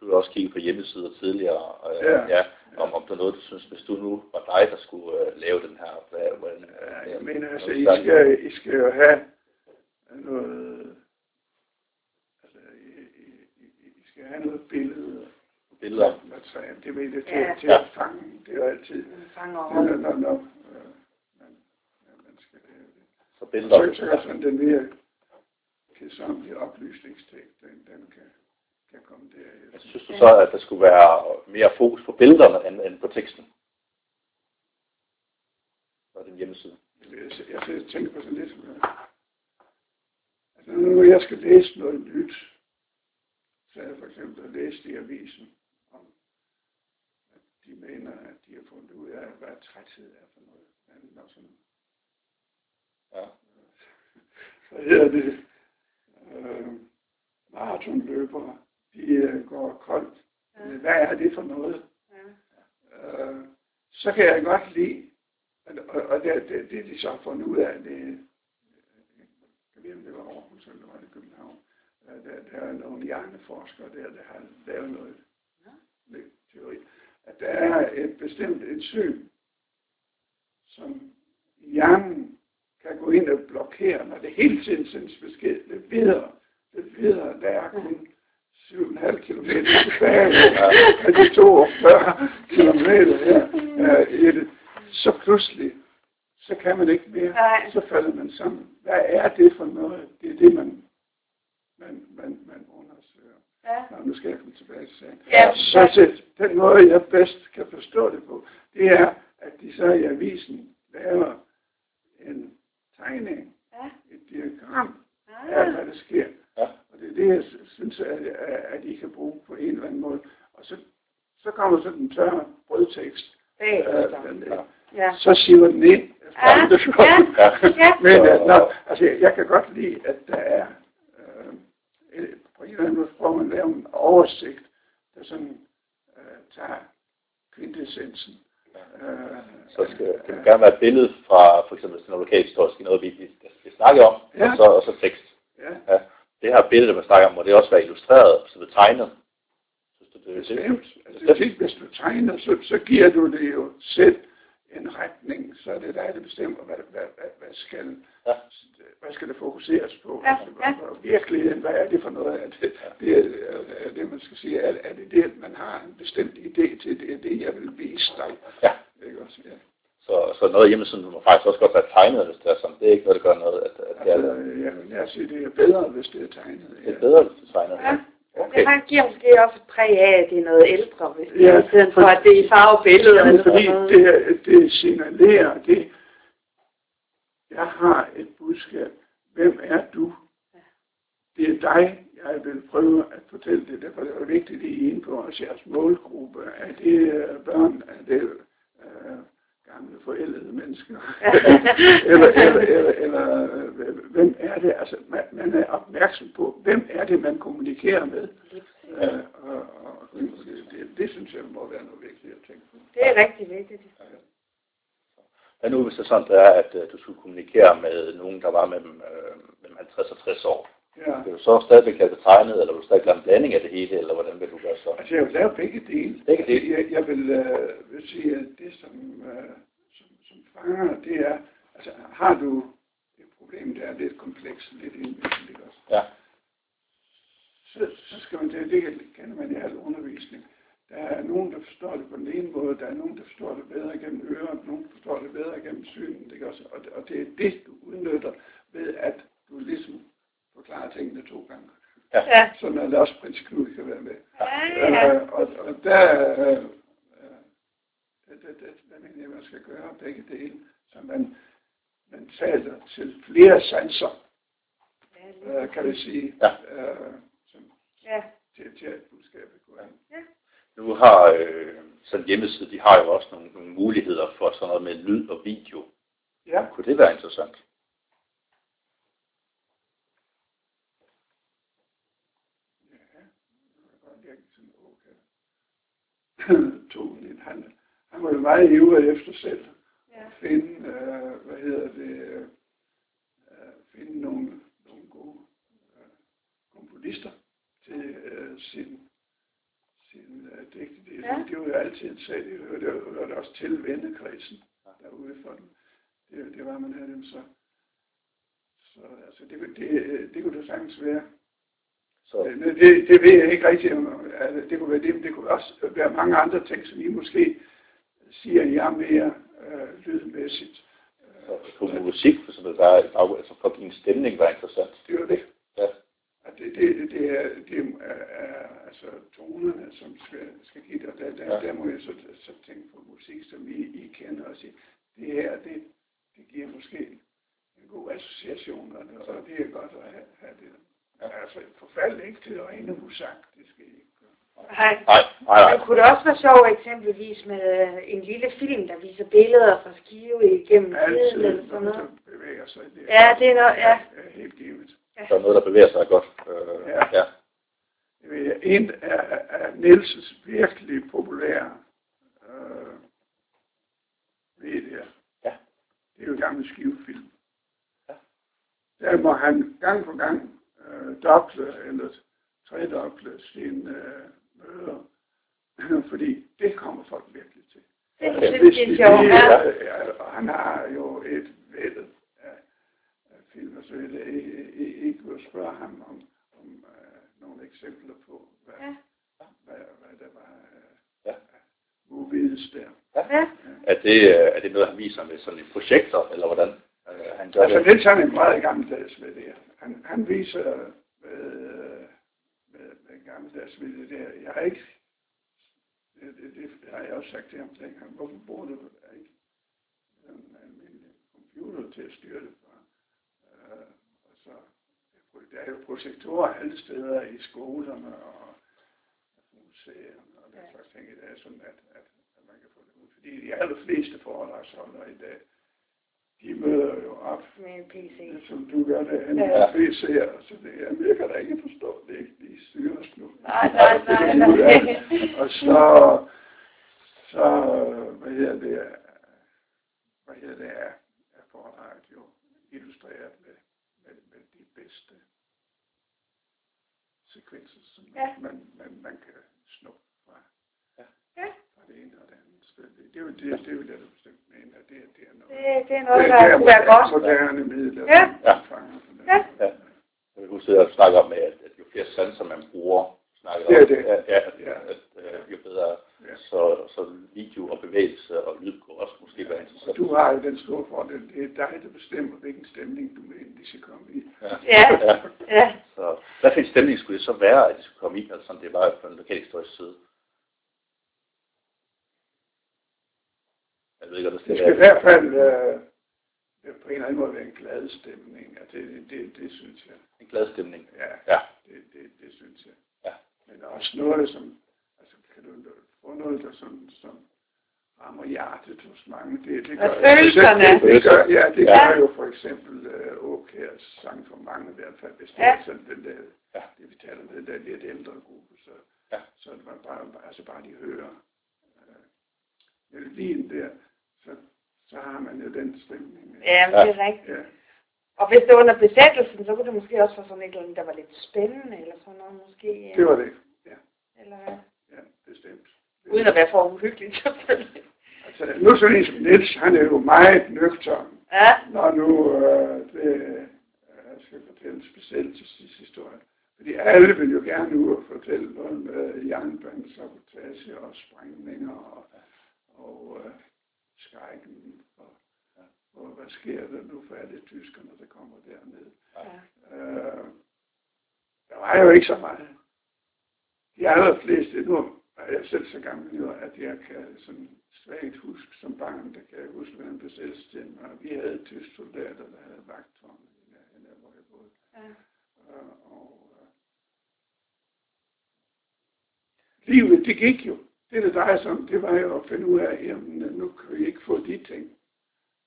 du har også kigget på hjemmesider tidligere, øh, Ja. ja, om, om der er noget, du synes, hvis du nu var dig, der skulle øh, lave den her, hvad, hvordan, Ja, jeg mener, altså, I skal, I skal jo have noget, altså, I, I, I, I skal have noget billede, billeder. materiale, det ved jeg, til, Ja. til at fange, det er jo altid, Man fanger når, over. når, når øh, man, når man skal lave det. Så billeder. Så, så kan sådan den mere kedsommelige oplysningstekst, den, den kan, kan komme der. Jeg synes du så, at der skulle være mere fokus på billederne end, end på teksten? På din hjemmeside. Jeg, jeg, jeg tænker på sådan lidt, altså nu jeg skal læse noget nyt, så jeg for eksempel læst i avisen om, at de mener, at de har fundet ud af, hvad træthed er for noget. Men når sådan, Ja. hvad hedder det, øh, maratonløbere, de øh, går koldt. Ja. Hvad er det for noget? Ja. Øh, så kan jeg godt lide, og, og, det, det, det, de så fundet ud af, det, jeg ved om det var Aarhus eller var det København, der, der er nogle hjerneforskere der, der har lavet noget Ja. med teori, at der er et bestemt enzym, som hjernen kan gå ind og blokere, når det hele tiden sendes besked, det videre, det videre, der er kun 7,5 km tilbage af de 42 km her øh, i det. Så pludselig, så kan man ikke mere, Nej. så falder man sammen. Hvad er det for noget? Det er det, man, man, man, man undersøger. Ja. Nå, nu skal jeg komme tilbage til sagen. Ja. Så til, den måde, jeg bedst kan forstå det på, det er, at de så i avisen laver en tegning, Ja. et diagram af, Ah. hvad der sker. Ja. Og det er det, jeg synes, at, at I kan bruge på en eller anden måde. Og så, så kommer sådan en tør brødtekst. Bagefter. Øh, men, Ja. så siver den ind. Ja, ja, ja. Men øh, nå, altså, jeg kan godt lide, at der er øh, på en eller anden måde prøver man at lave en oversigt, der sådan øh, tager kvintessensen. Så skal, det må gerne være et billede fra for eksempel sådan noget lokalhistorisk, noget vi, vi, vi snakker om, Ja. og, så, og så tekst. ja, Ja. Det her billede, man snakker om, må det også være illustreret, så det er tegnet. Synes du, det er bestemt. Altså, det er fint, hvis du tegner, så, så giver du det jo selv en retning, så er det dig, der bestemmer, hvad, hvad, hvad, hvad, skal, Ja. hvad skal det fokuseres på. Ja, Altså, ja. og virkeligheden, hvad er det for noget? Er det, det, er, er det man skal sige, er, er det det, at man har en bestemt idé til, det er det, jeg vil vise dig? Ja. Ikke også? Ja. Så, så noget af hjemmesiden må faktisk også godt være tegnet, hvis det er sådan. Det er ikke noget, der gør noget, at, at det, Altså, er, jeg vil lad os sige, det er bedre, hvis det er tegnet. det er bedre, hvis det er tegnet. Ja. Okay. Det har- giver måske også et præg af, at det er noget ældre, hvis det Ja, er, stedet for, at det er i farvebilleder Jamen, fordi sådan noget. det, det signalerer det. Jeg har et budskab. Hvem er du? Det er dig, jeg vil prøve at fortælle det. Derfor er det vigtigt, at I er inde på os, jeres målgruppe. Er det øh, børn? Er det øh, gamle forældrede mennesker? eller, eller, eller, eller hvem er det? Altså, man, man er opmærksom på, hvem er det, man kommunikerer med? Øh, og, og, det, det, det synes jeg må være noget vigtigt at tænke på. Det er rigtig vigtigt. Hvad nu, hvis det er sådan, det er, at øh, du skulle kommunikere med nogen, der var mellem, øh, mellem 50 og 60 år? Ja. Vil du så stadigvæk have det tegnet, eller vil du stadig lave en blanding af det hele, eller hvordan vil du gøre så? Altså, jeg vil lave begge dele. Begge dele? Jeg, jeg vil, øh, vil sige, at det, som, øh, som, som fanger, det er, altså, har du et problem, der er lidt komplekst, lidt indviklet, ikke også? Ja. Så, så skal man det, det kender man i al undervisning. Der er nogen, der forstår det på den ene måde, der er nogen, der forstår det bedre gennem øret, nogen forstår det bedre gennem synet, ikke også? Og, det- og det er det, du udnytter ved, at du ligesom forklarer tingene to gange. Ja. Sådan at også prins Knud kan være med. Ja, ja. Øh, og, og der, øh, øh, det, det, det, der mener jeg, man skal gøre begge dele, så man, man taler til flere sanser, øh, kan vi sige, Ja. øh, som, Ja. til, til at budskabet går ind. Nu har øh, sådan en hjemmeside, de har jo også nogle, nogle muligheder for sådan noget med lyd og video. Ja, Kunne det være interessant? ja, det var godt virke sådan okay. Tonen, han, han var jo meget ivrig efter selv Ja. finde, øh, hvad hedder det, øh, øh, finde nogle, nogle gode øh, komponister til øh, sin, sin øh, digte. Det, Ja. ja. det var jo altid en sag, det hørte, det hørte også til vennekredsen derude for dem. Det, det var man havde dem så. Så altså, det, det, det kunne det sagtens være. Så, Øh, Det, det ved jeg ikke rigtigt. altså, Det kunne være det, men det kunne også være mange andre ting, som I måske siger, I er mere øh, lydmæssigt. så kunne musik for eksempel være, et bag- altså for en stemning være interessant. Det er jo det. Ja. At det, det, det, er, det er, er altså tonerne, som skal, skal give dig. Der, der, Ja. ja. der må jeg så, så tænke på musik, som I, I kender og sige, det her, det, det giver måske en god association, og det, og det er godt at have, have det. Ja. Altså, forfald ikke til rene musang, det skal I ikke gøre. Nej. Nej, nej, nej. Men kunne det også være sjovt eksempelvis med en lille film, der viser billeder fra Skive igennem tiden Altid, eller sådan noget, der bevæger sig. Det Ja, det er noget, ja. er helt givet. Der er noget, der bevæger sig godt. Øh, Ja. ja. En af, af Nielsens virkelig populære øh, medier, Ja. det er jo gamle skivefilm. Ja. Der må han gang på gang øh, doble eller tredoble sine øh, møder, fordi det kommer folk virkelig til. Det er. Ja. Ja, og han har jo et væld af, film, og så vil jeg ikke, spørge ham om, om uh, nogle eksempler på, hvad, Ja. hvad, hvad der var uh, Ja. movies der. Ja. Er, det, øh, er det noget, han viser med sådan en projektor, eller hvordan øh, han gør Altså, det? Niels han er meget her. Han viser med, med, med gammeldags med det der. Jeg har ikke, det, det, det, har jeg også sagt til ham dengang, hvorfor bruger du ikke en almindelig computer til at styre det fra? Uh, og så jeg der er jo projektorer alle steder i skolerne og museerne og den Ja. slags ting i dag, sådan at, at, at man kan få det ud. Fordi de allerfleste foredragsholdere i dag, de møder jo op, Med en PC. som du gør det, en Ja. ja. PC'er, så det er, jeg kan da ikke forstå, det ikke lige styres nu. Nej, nej, nej, nej. Og så, så, hvad hedder det, hvad hedder det, er, er foredraget jo illustreret med, med, med de bedste sekvenser, som Ja. man, man, man kan snuppe fra, Ja, fra det ene og det andet sted. Det, det, er jo det, det er jo det, du bestemt mener, det, er- det er noget. det, det er noget, det, der det er kunne være moderne, godt. moderne midler, Ja. som Ja. fanger på den Ja. måde. Ja. Jeg vil huske, at jeg snakker om, at, at jo flere sanser man bruger, snakker Det er om, det. at, ja, at, Ja. at, at, jo bedre, Ja. så, så video og bevægelse og lyd kunne også måske være Og interessant. du har jo den store fordel, det er dig, der bestemmer, hvilken stemning du mener, de skal komme i. Ja. Ja. ja. Ja. Så hvad for en stemning skulle det så være, at de skulle komme i, altså sådan det var på en lokalhistorisk side? Jeg ved ikke, hvad der Det skal i hvert fald øh, på en eller anden måde være en glad stemning, og det, det, det, det synes jeg. En glad stemning. Ja, Ja. det, det, det synes jeg. Ja. Men også noget, som, altså kan du få noget, der sådan, som rammer hjertet hos mange. Det, det Og gør, følelserne. Det, det gør, ja, det Ja. gør jo for eksempel øh, Åkærs sang for mange i hvert fald, hvis det Ja. er sådan den der, Ja. det vi taler om, den der lidt ældre gruppe, så, Ja. så er det bare, altså bare de hører melodien der, så, så har man jo den stemning. med. Ja, men det er rigtigt. Ja. Og hvis det var under besættelsen, så kunne det måske også være sådan et eller andet, der var lidt spændende, eller sådan noget måske. Det var det. Ja, Eller ja bestemt. Uden at være for uhyggeligt, selvfølgelig. Altså, nu sådan en som Niels, han er jo meget nøgtern. Ja, Når nu øh, det øh, skal fortælle besættelseshistorie. Fordi alle vil jo gerne ud og fortælle noget med jernbanesabotage og sprængninger og, og øh, skrækken og, og hvad sker der nu for alle tyskerne, der kommer derned. ja. Øh, der var jo ikke så meget. De allerfleste, nu er jeg selv så gammel nu, at jeg kan sådan svagt huske som barn, der kan jeg huske, hvordan besættelsestiden var. Vi havde tyske soldater, der havde vagtårn i nærheden af, hvor jeg boede. ja. Øh, og øh, livet, det gik jo. Det, der drejer sig om, det var jo at finde ud af, jamen, nu kan vi ikke få de ting.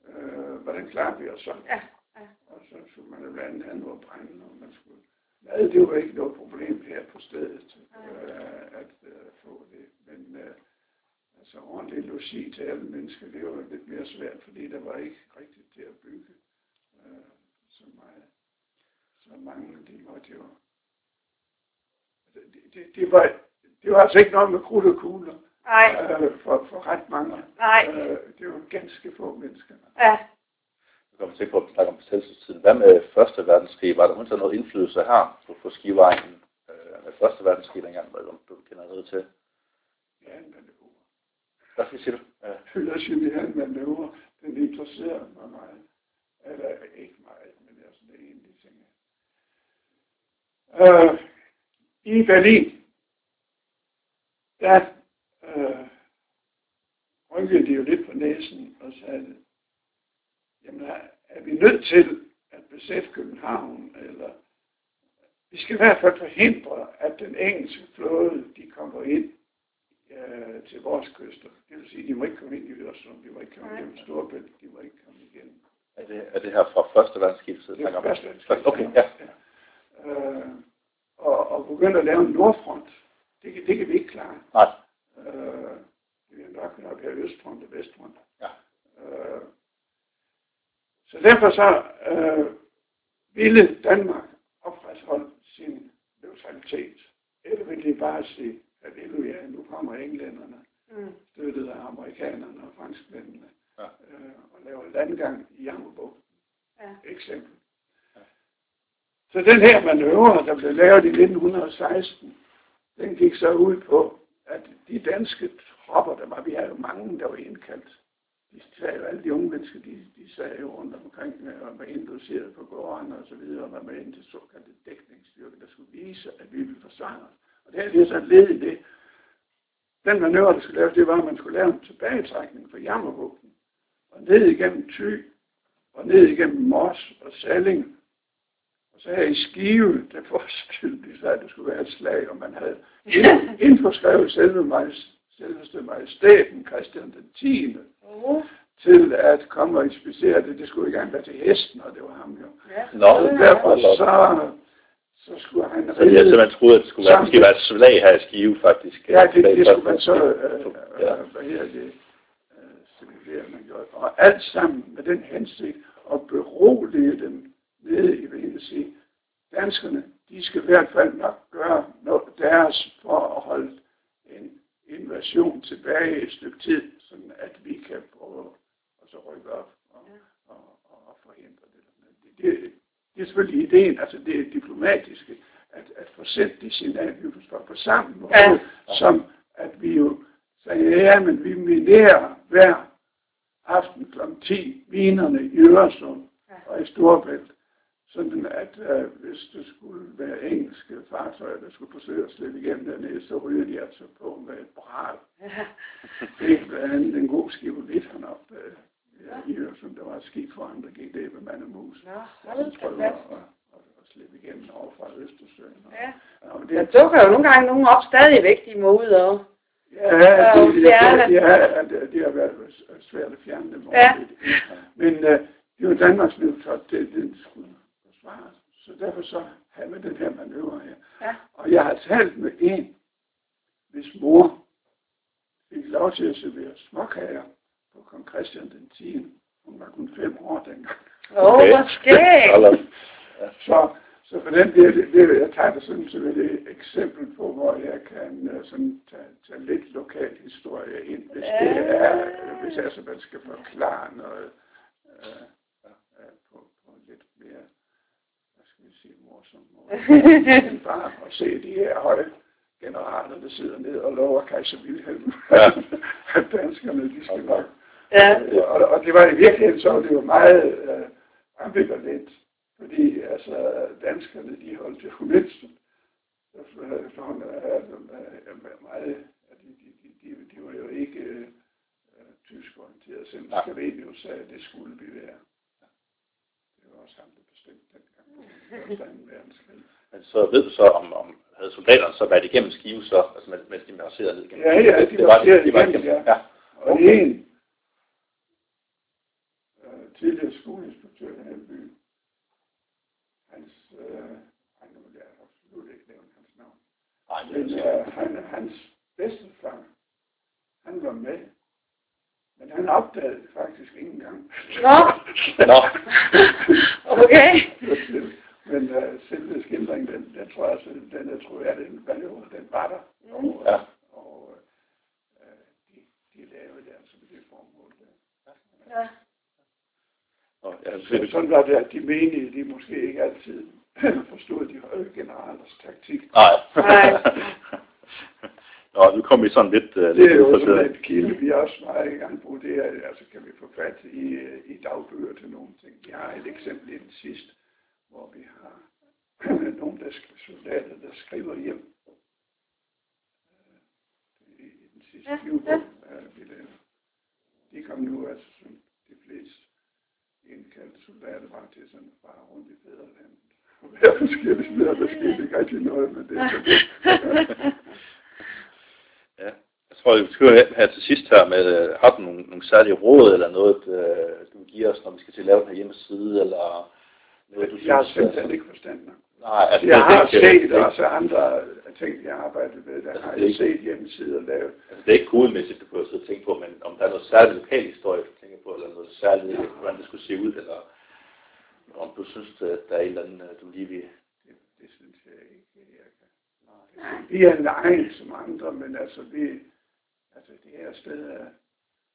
Øh, hvordan klarer vi os så? Ja, ja. Og så skulle man jo blandt andet have noget brænde, og man skulle... Mad, det var ikke noget problem her på stedet, øh, at øh, få det. Men øh, altså ordentlig logi til alle mennesker, det var lidt mere svært, fordi der var ikke rigtigt til at bygge øh, så meget. Så mange, de måtte jo... Det, det, det, var, det var altså ikke noget med krudt og kugler Nej, øh, for, for ret mange. nej. Øh, det var ganske få mennesker. Ja. Jeg kommer til på at snakke om besættelsestiden. Hvad med Første Verdenskrig? Var der hun noget indflydelse her på, på skivejen øh, med Første Verdenskrig dengang? Hvad om du kender noget til? Ja, en manøvre. Hvad skal sige du? Ja. Hyldersyge en manøvre, den interesserer mig meget. Eller ikke meget, men det er en af de ting. Øh, I Berlin, der øh, rynkede de jo lidt på næsen og sagde, jamen er, er vi nødt til at besætte København, eller vi skal i hvert fald forhindre, at den engelske flåde, de kommer ind øh, til vores kyster. Det vil sige, de må ikke komme ind i Øresund, de må ikke komme Nej. igennem Storbælt, de må ikke komme igen. Er, det, er det her fra Første Verdenskrig? Det er første verdenskrig. Okay, ja. Øh, og, og begynde at lave en nordfront. Det, kan- det kan vi ikke klare. Nej. Øh, det er nok nok have østfront og vestfront. Ja. Øh, så derfor så øh, ville Danmark opretholde sin neutralitet. Eller ville de bare sige, at ja, nu kommer englænderne, Mm. støttet af amerikanerne og franskmændene, Ja. øh, og laver landgang i Jammerbugten. Ja. Eksempel. Så den her manøvre, der blev lavet i 1916, den gik så ud på, at de danske tropper, der var, vi havde jo mange, der var indkaldt. De sagde jo, alle de unge mennesker, de, de sagde jo rundt omkring øh, og var induceret på gårdene og så videre, og var med ind til såkaldte dækningsstyrke, der skulle vise, at vi ville forsvare os. Og det her det er så led i det. Den manøvre, der skulle laves, det var, at man skulle lave en tilbagetrækning fra Jammerbugten, og ned igennem Thy, og ned igennem Mors og Salling, så her i Skive, der forestillede de sig, at det skulle være et slag, og man havde ind- indforskrevet selve majest, selveste majestæten, Christian den 10. Uh, til at komme og inspicere det. Det skulle ikke engang være til hesten, og det var ham jo. ja. Og Ja. derfor så, så skulle han Så jeg simpelthen troede, at det skulle være, måske være et slag her i Skive, faktisk. Ja, det, det skulle man så, øh, Ja. øh, hvad her det, øh, man gjorde. Og alt sammen med den hensigt at berolige dem i, hvad jeg vil sige, danskerne, de skal i hvert fald nok gøre noget deres for at holde en invasion tilbage et stykke tid, sådan at vi kan prøve at så rykke op og, og, og, forhindre det. Det, det. det er selvfølgelig ideen, altså det er diplomatiske, at, at få sendt det signal, vi forstår på samme måde, Ja. som at vi jo sagde, ja, men vi minerer hver aften kl. 10 minerne i Øresund Ja. og i Storbælt, sådan at øh, hvis det skulle være engelske fartøjer, der skulle forsøge at slippe igennem dernede, så ryger de altså på med et. Ja. Det er blandt andet en god skivolit, han op øh, i Øresund. Der var et skib foran, der gik det med mand og mus. Hold prøver at, at, at slippe igennem over fra Østersøen. Og, Ja. og det, Der dukker jo nogle gange nogen op stadigvæk, de må ud og... Ja, det, det, ja, det, det har været svært at fjerne dem. Ja. Men uh, det var Danmarks neutralt, det, det skulle forsvares. Så derfor så havde vi den her manøvre her. Ja. Og jeg har talt med en, hvis mor fik lov til at servere småkager på kong Christian den 10. Hun var kun fem år dengang. Åh, oh, hvor skægt. Så, så for den del, det, det, jeg tager det sådan som et eksempel på, hvor jeg kan uh, sådan tage, tage lidt lokal historie ind, hvis det er, øh, hvis altså man skal forklare noget uh, uh, på, på en lidt mere, hvad skal end bare at se de her høje generaler, der sidder ned og lover kejser Wilhelm, Ja. at danskerne, de skal nok Ja. Øh, og, og det var i virkeligheden så, det var meget øh, ambivalent, fordi altså danskerne, de holdt til hulensen. Efterhånden er øh, meget, at de, de, de, de, de var jo ikke øh, tysk orienteret, selvom. Scavenius sagde, at det skulle vi være. Det var også ham, der bestemte dengang på første anden verdenskrig. Men så ved du så, om, om havde soldaterne så været igennem Skive så, altså mens- de marcherede ned igennem Ja, ja, de det var, marcherede de var igennem, ja. ja. Og Okay. en øh, tidligere skoleinspektør i den by, hans, øh, han vil jeg absolut ikke nævne hans navn, Nej, det men er øh, han, hans bedstefar, han var med, men han opdagede det faktisk ikke engang. Nå. Nå. Okay. men øh, selve skildringen, den, den tror jeg, altså, den er troværdig, den, den, den var der. Mm. Og, Ja. og øh, de, de lavede det altså med det formål. Der. Ja. Nå, ja, Så, det, sådan var det, at de menige, de måske ikke altid forstod de høje generalers taktik. nej. Nej. Nå, nu kom vi sådan lidt... Uh, Det lidt er jo sådan et kilde, vi også meget i gang på. Det er, altså kan vi få fat i, øh, i dagbøger til nogle ting. Vi har et eksempel i den sidste, hvor vi har nogle der soldater, der skriver hjem. Øh, I, i den sidste Ja, ja, ja. vi lavede. De kom nu, altså som de fleste indkaldte soldater var til sådan at fare rundt i fædrelandet. Hver forskellige steder, der skete ikke rigtig noget, men det er. Ja. Jeg tror, vi skal her til sidst her med, øh, har du nogle, nogle særlige råd eller noget, øh, du vil give os, når vi skal til at lave den her hjemmeside, eller noget, du Jeg har simpelthen altså- ikke forstand nok. Nej, altså, Jeg det, har det, er ikke- set det, er også andre ting, jeg har arbejdet med, der Altså, har det jeg ikke- set hjemmesider lavet. altså, det er ikke kodemæssigt, du kunne sidde og tænke på, men om der er noget særligt lokal historie, du tænker på, eller noget særligt, hvordan det skulle se ud, eller om du synes, at der er en eller anden, øh, du lige vil... Det, det synes jeg ikke, jeg kan. Vi er en egen som andre, men altså, vi, altså det her sted er,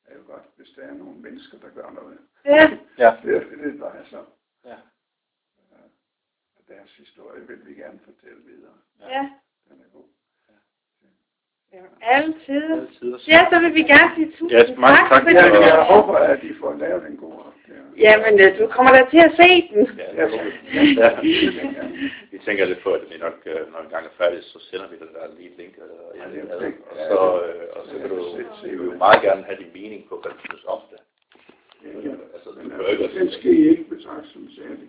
er jo godt, hvis der er nogle mennesker, der gør noget. Ja. Ja. Det er det, det drejer sig om. Ja. Og deres historie vil vi gerne fortælle videre. Ja. Den er god. Jamen, altid. Altid Ja, så vil vi gerne sige tusind Ja, mange tak. fordi Jeg, du- jeg håber, at de får lavet en god opgave. Jamen, øh, du kommer da til at se den. Ja, ja. ja. Vi tænker lidt på, at vi nok, øh, når en gang er færdig, så sender vi den der lige et link. øh, Ja, ja, det er og så, øh, og så kan du, Se- se, vi vil meget gerne have din mening på, hvad du synes om det. Ja, Altså, du men behøver ikke at den skal I ikke betragte som særlig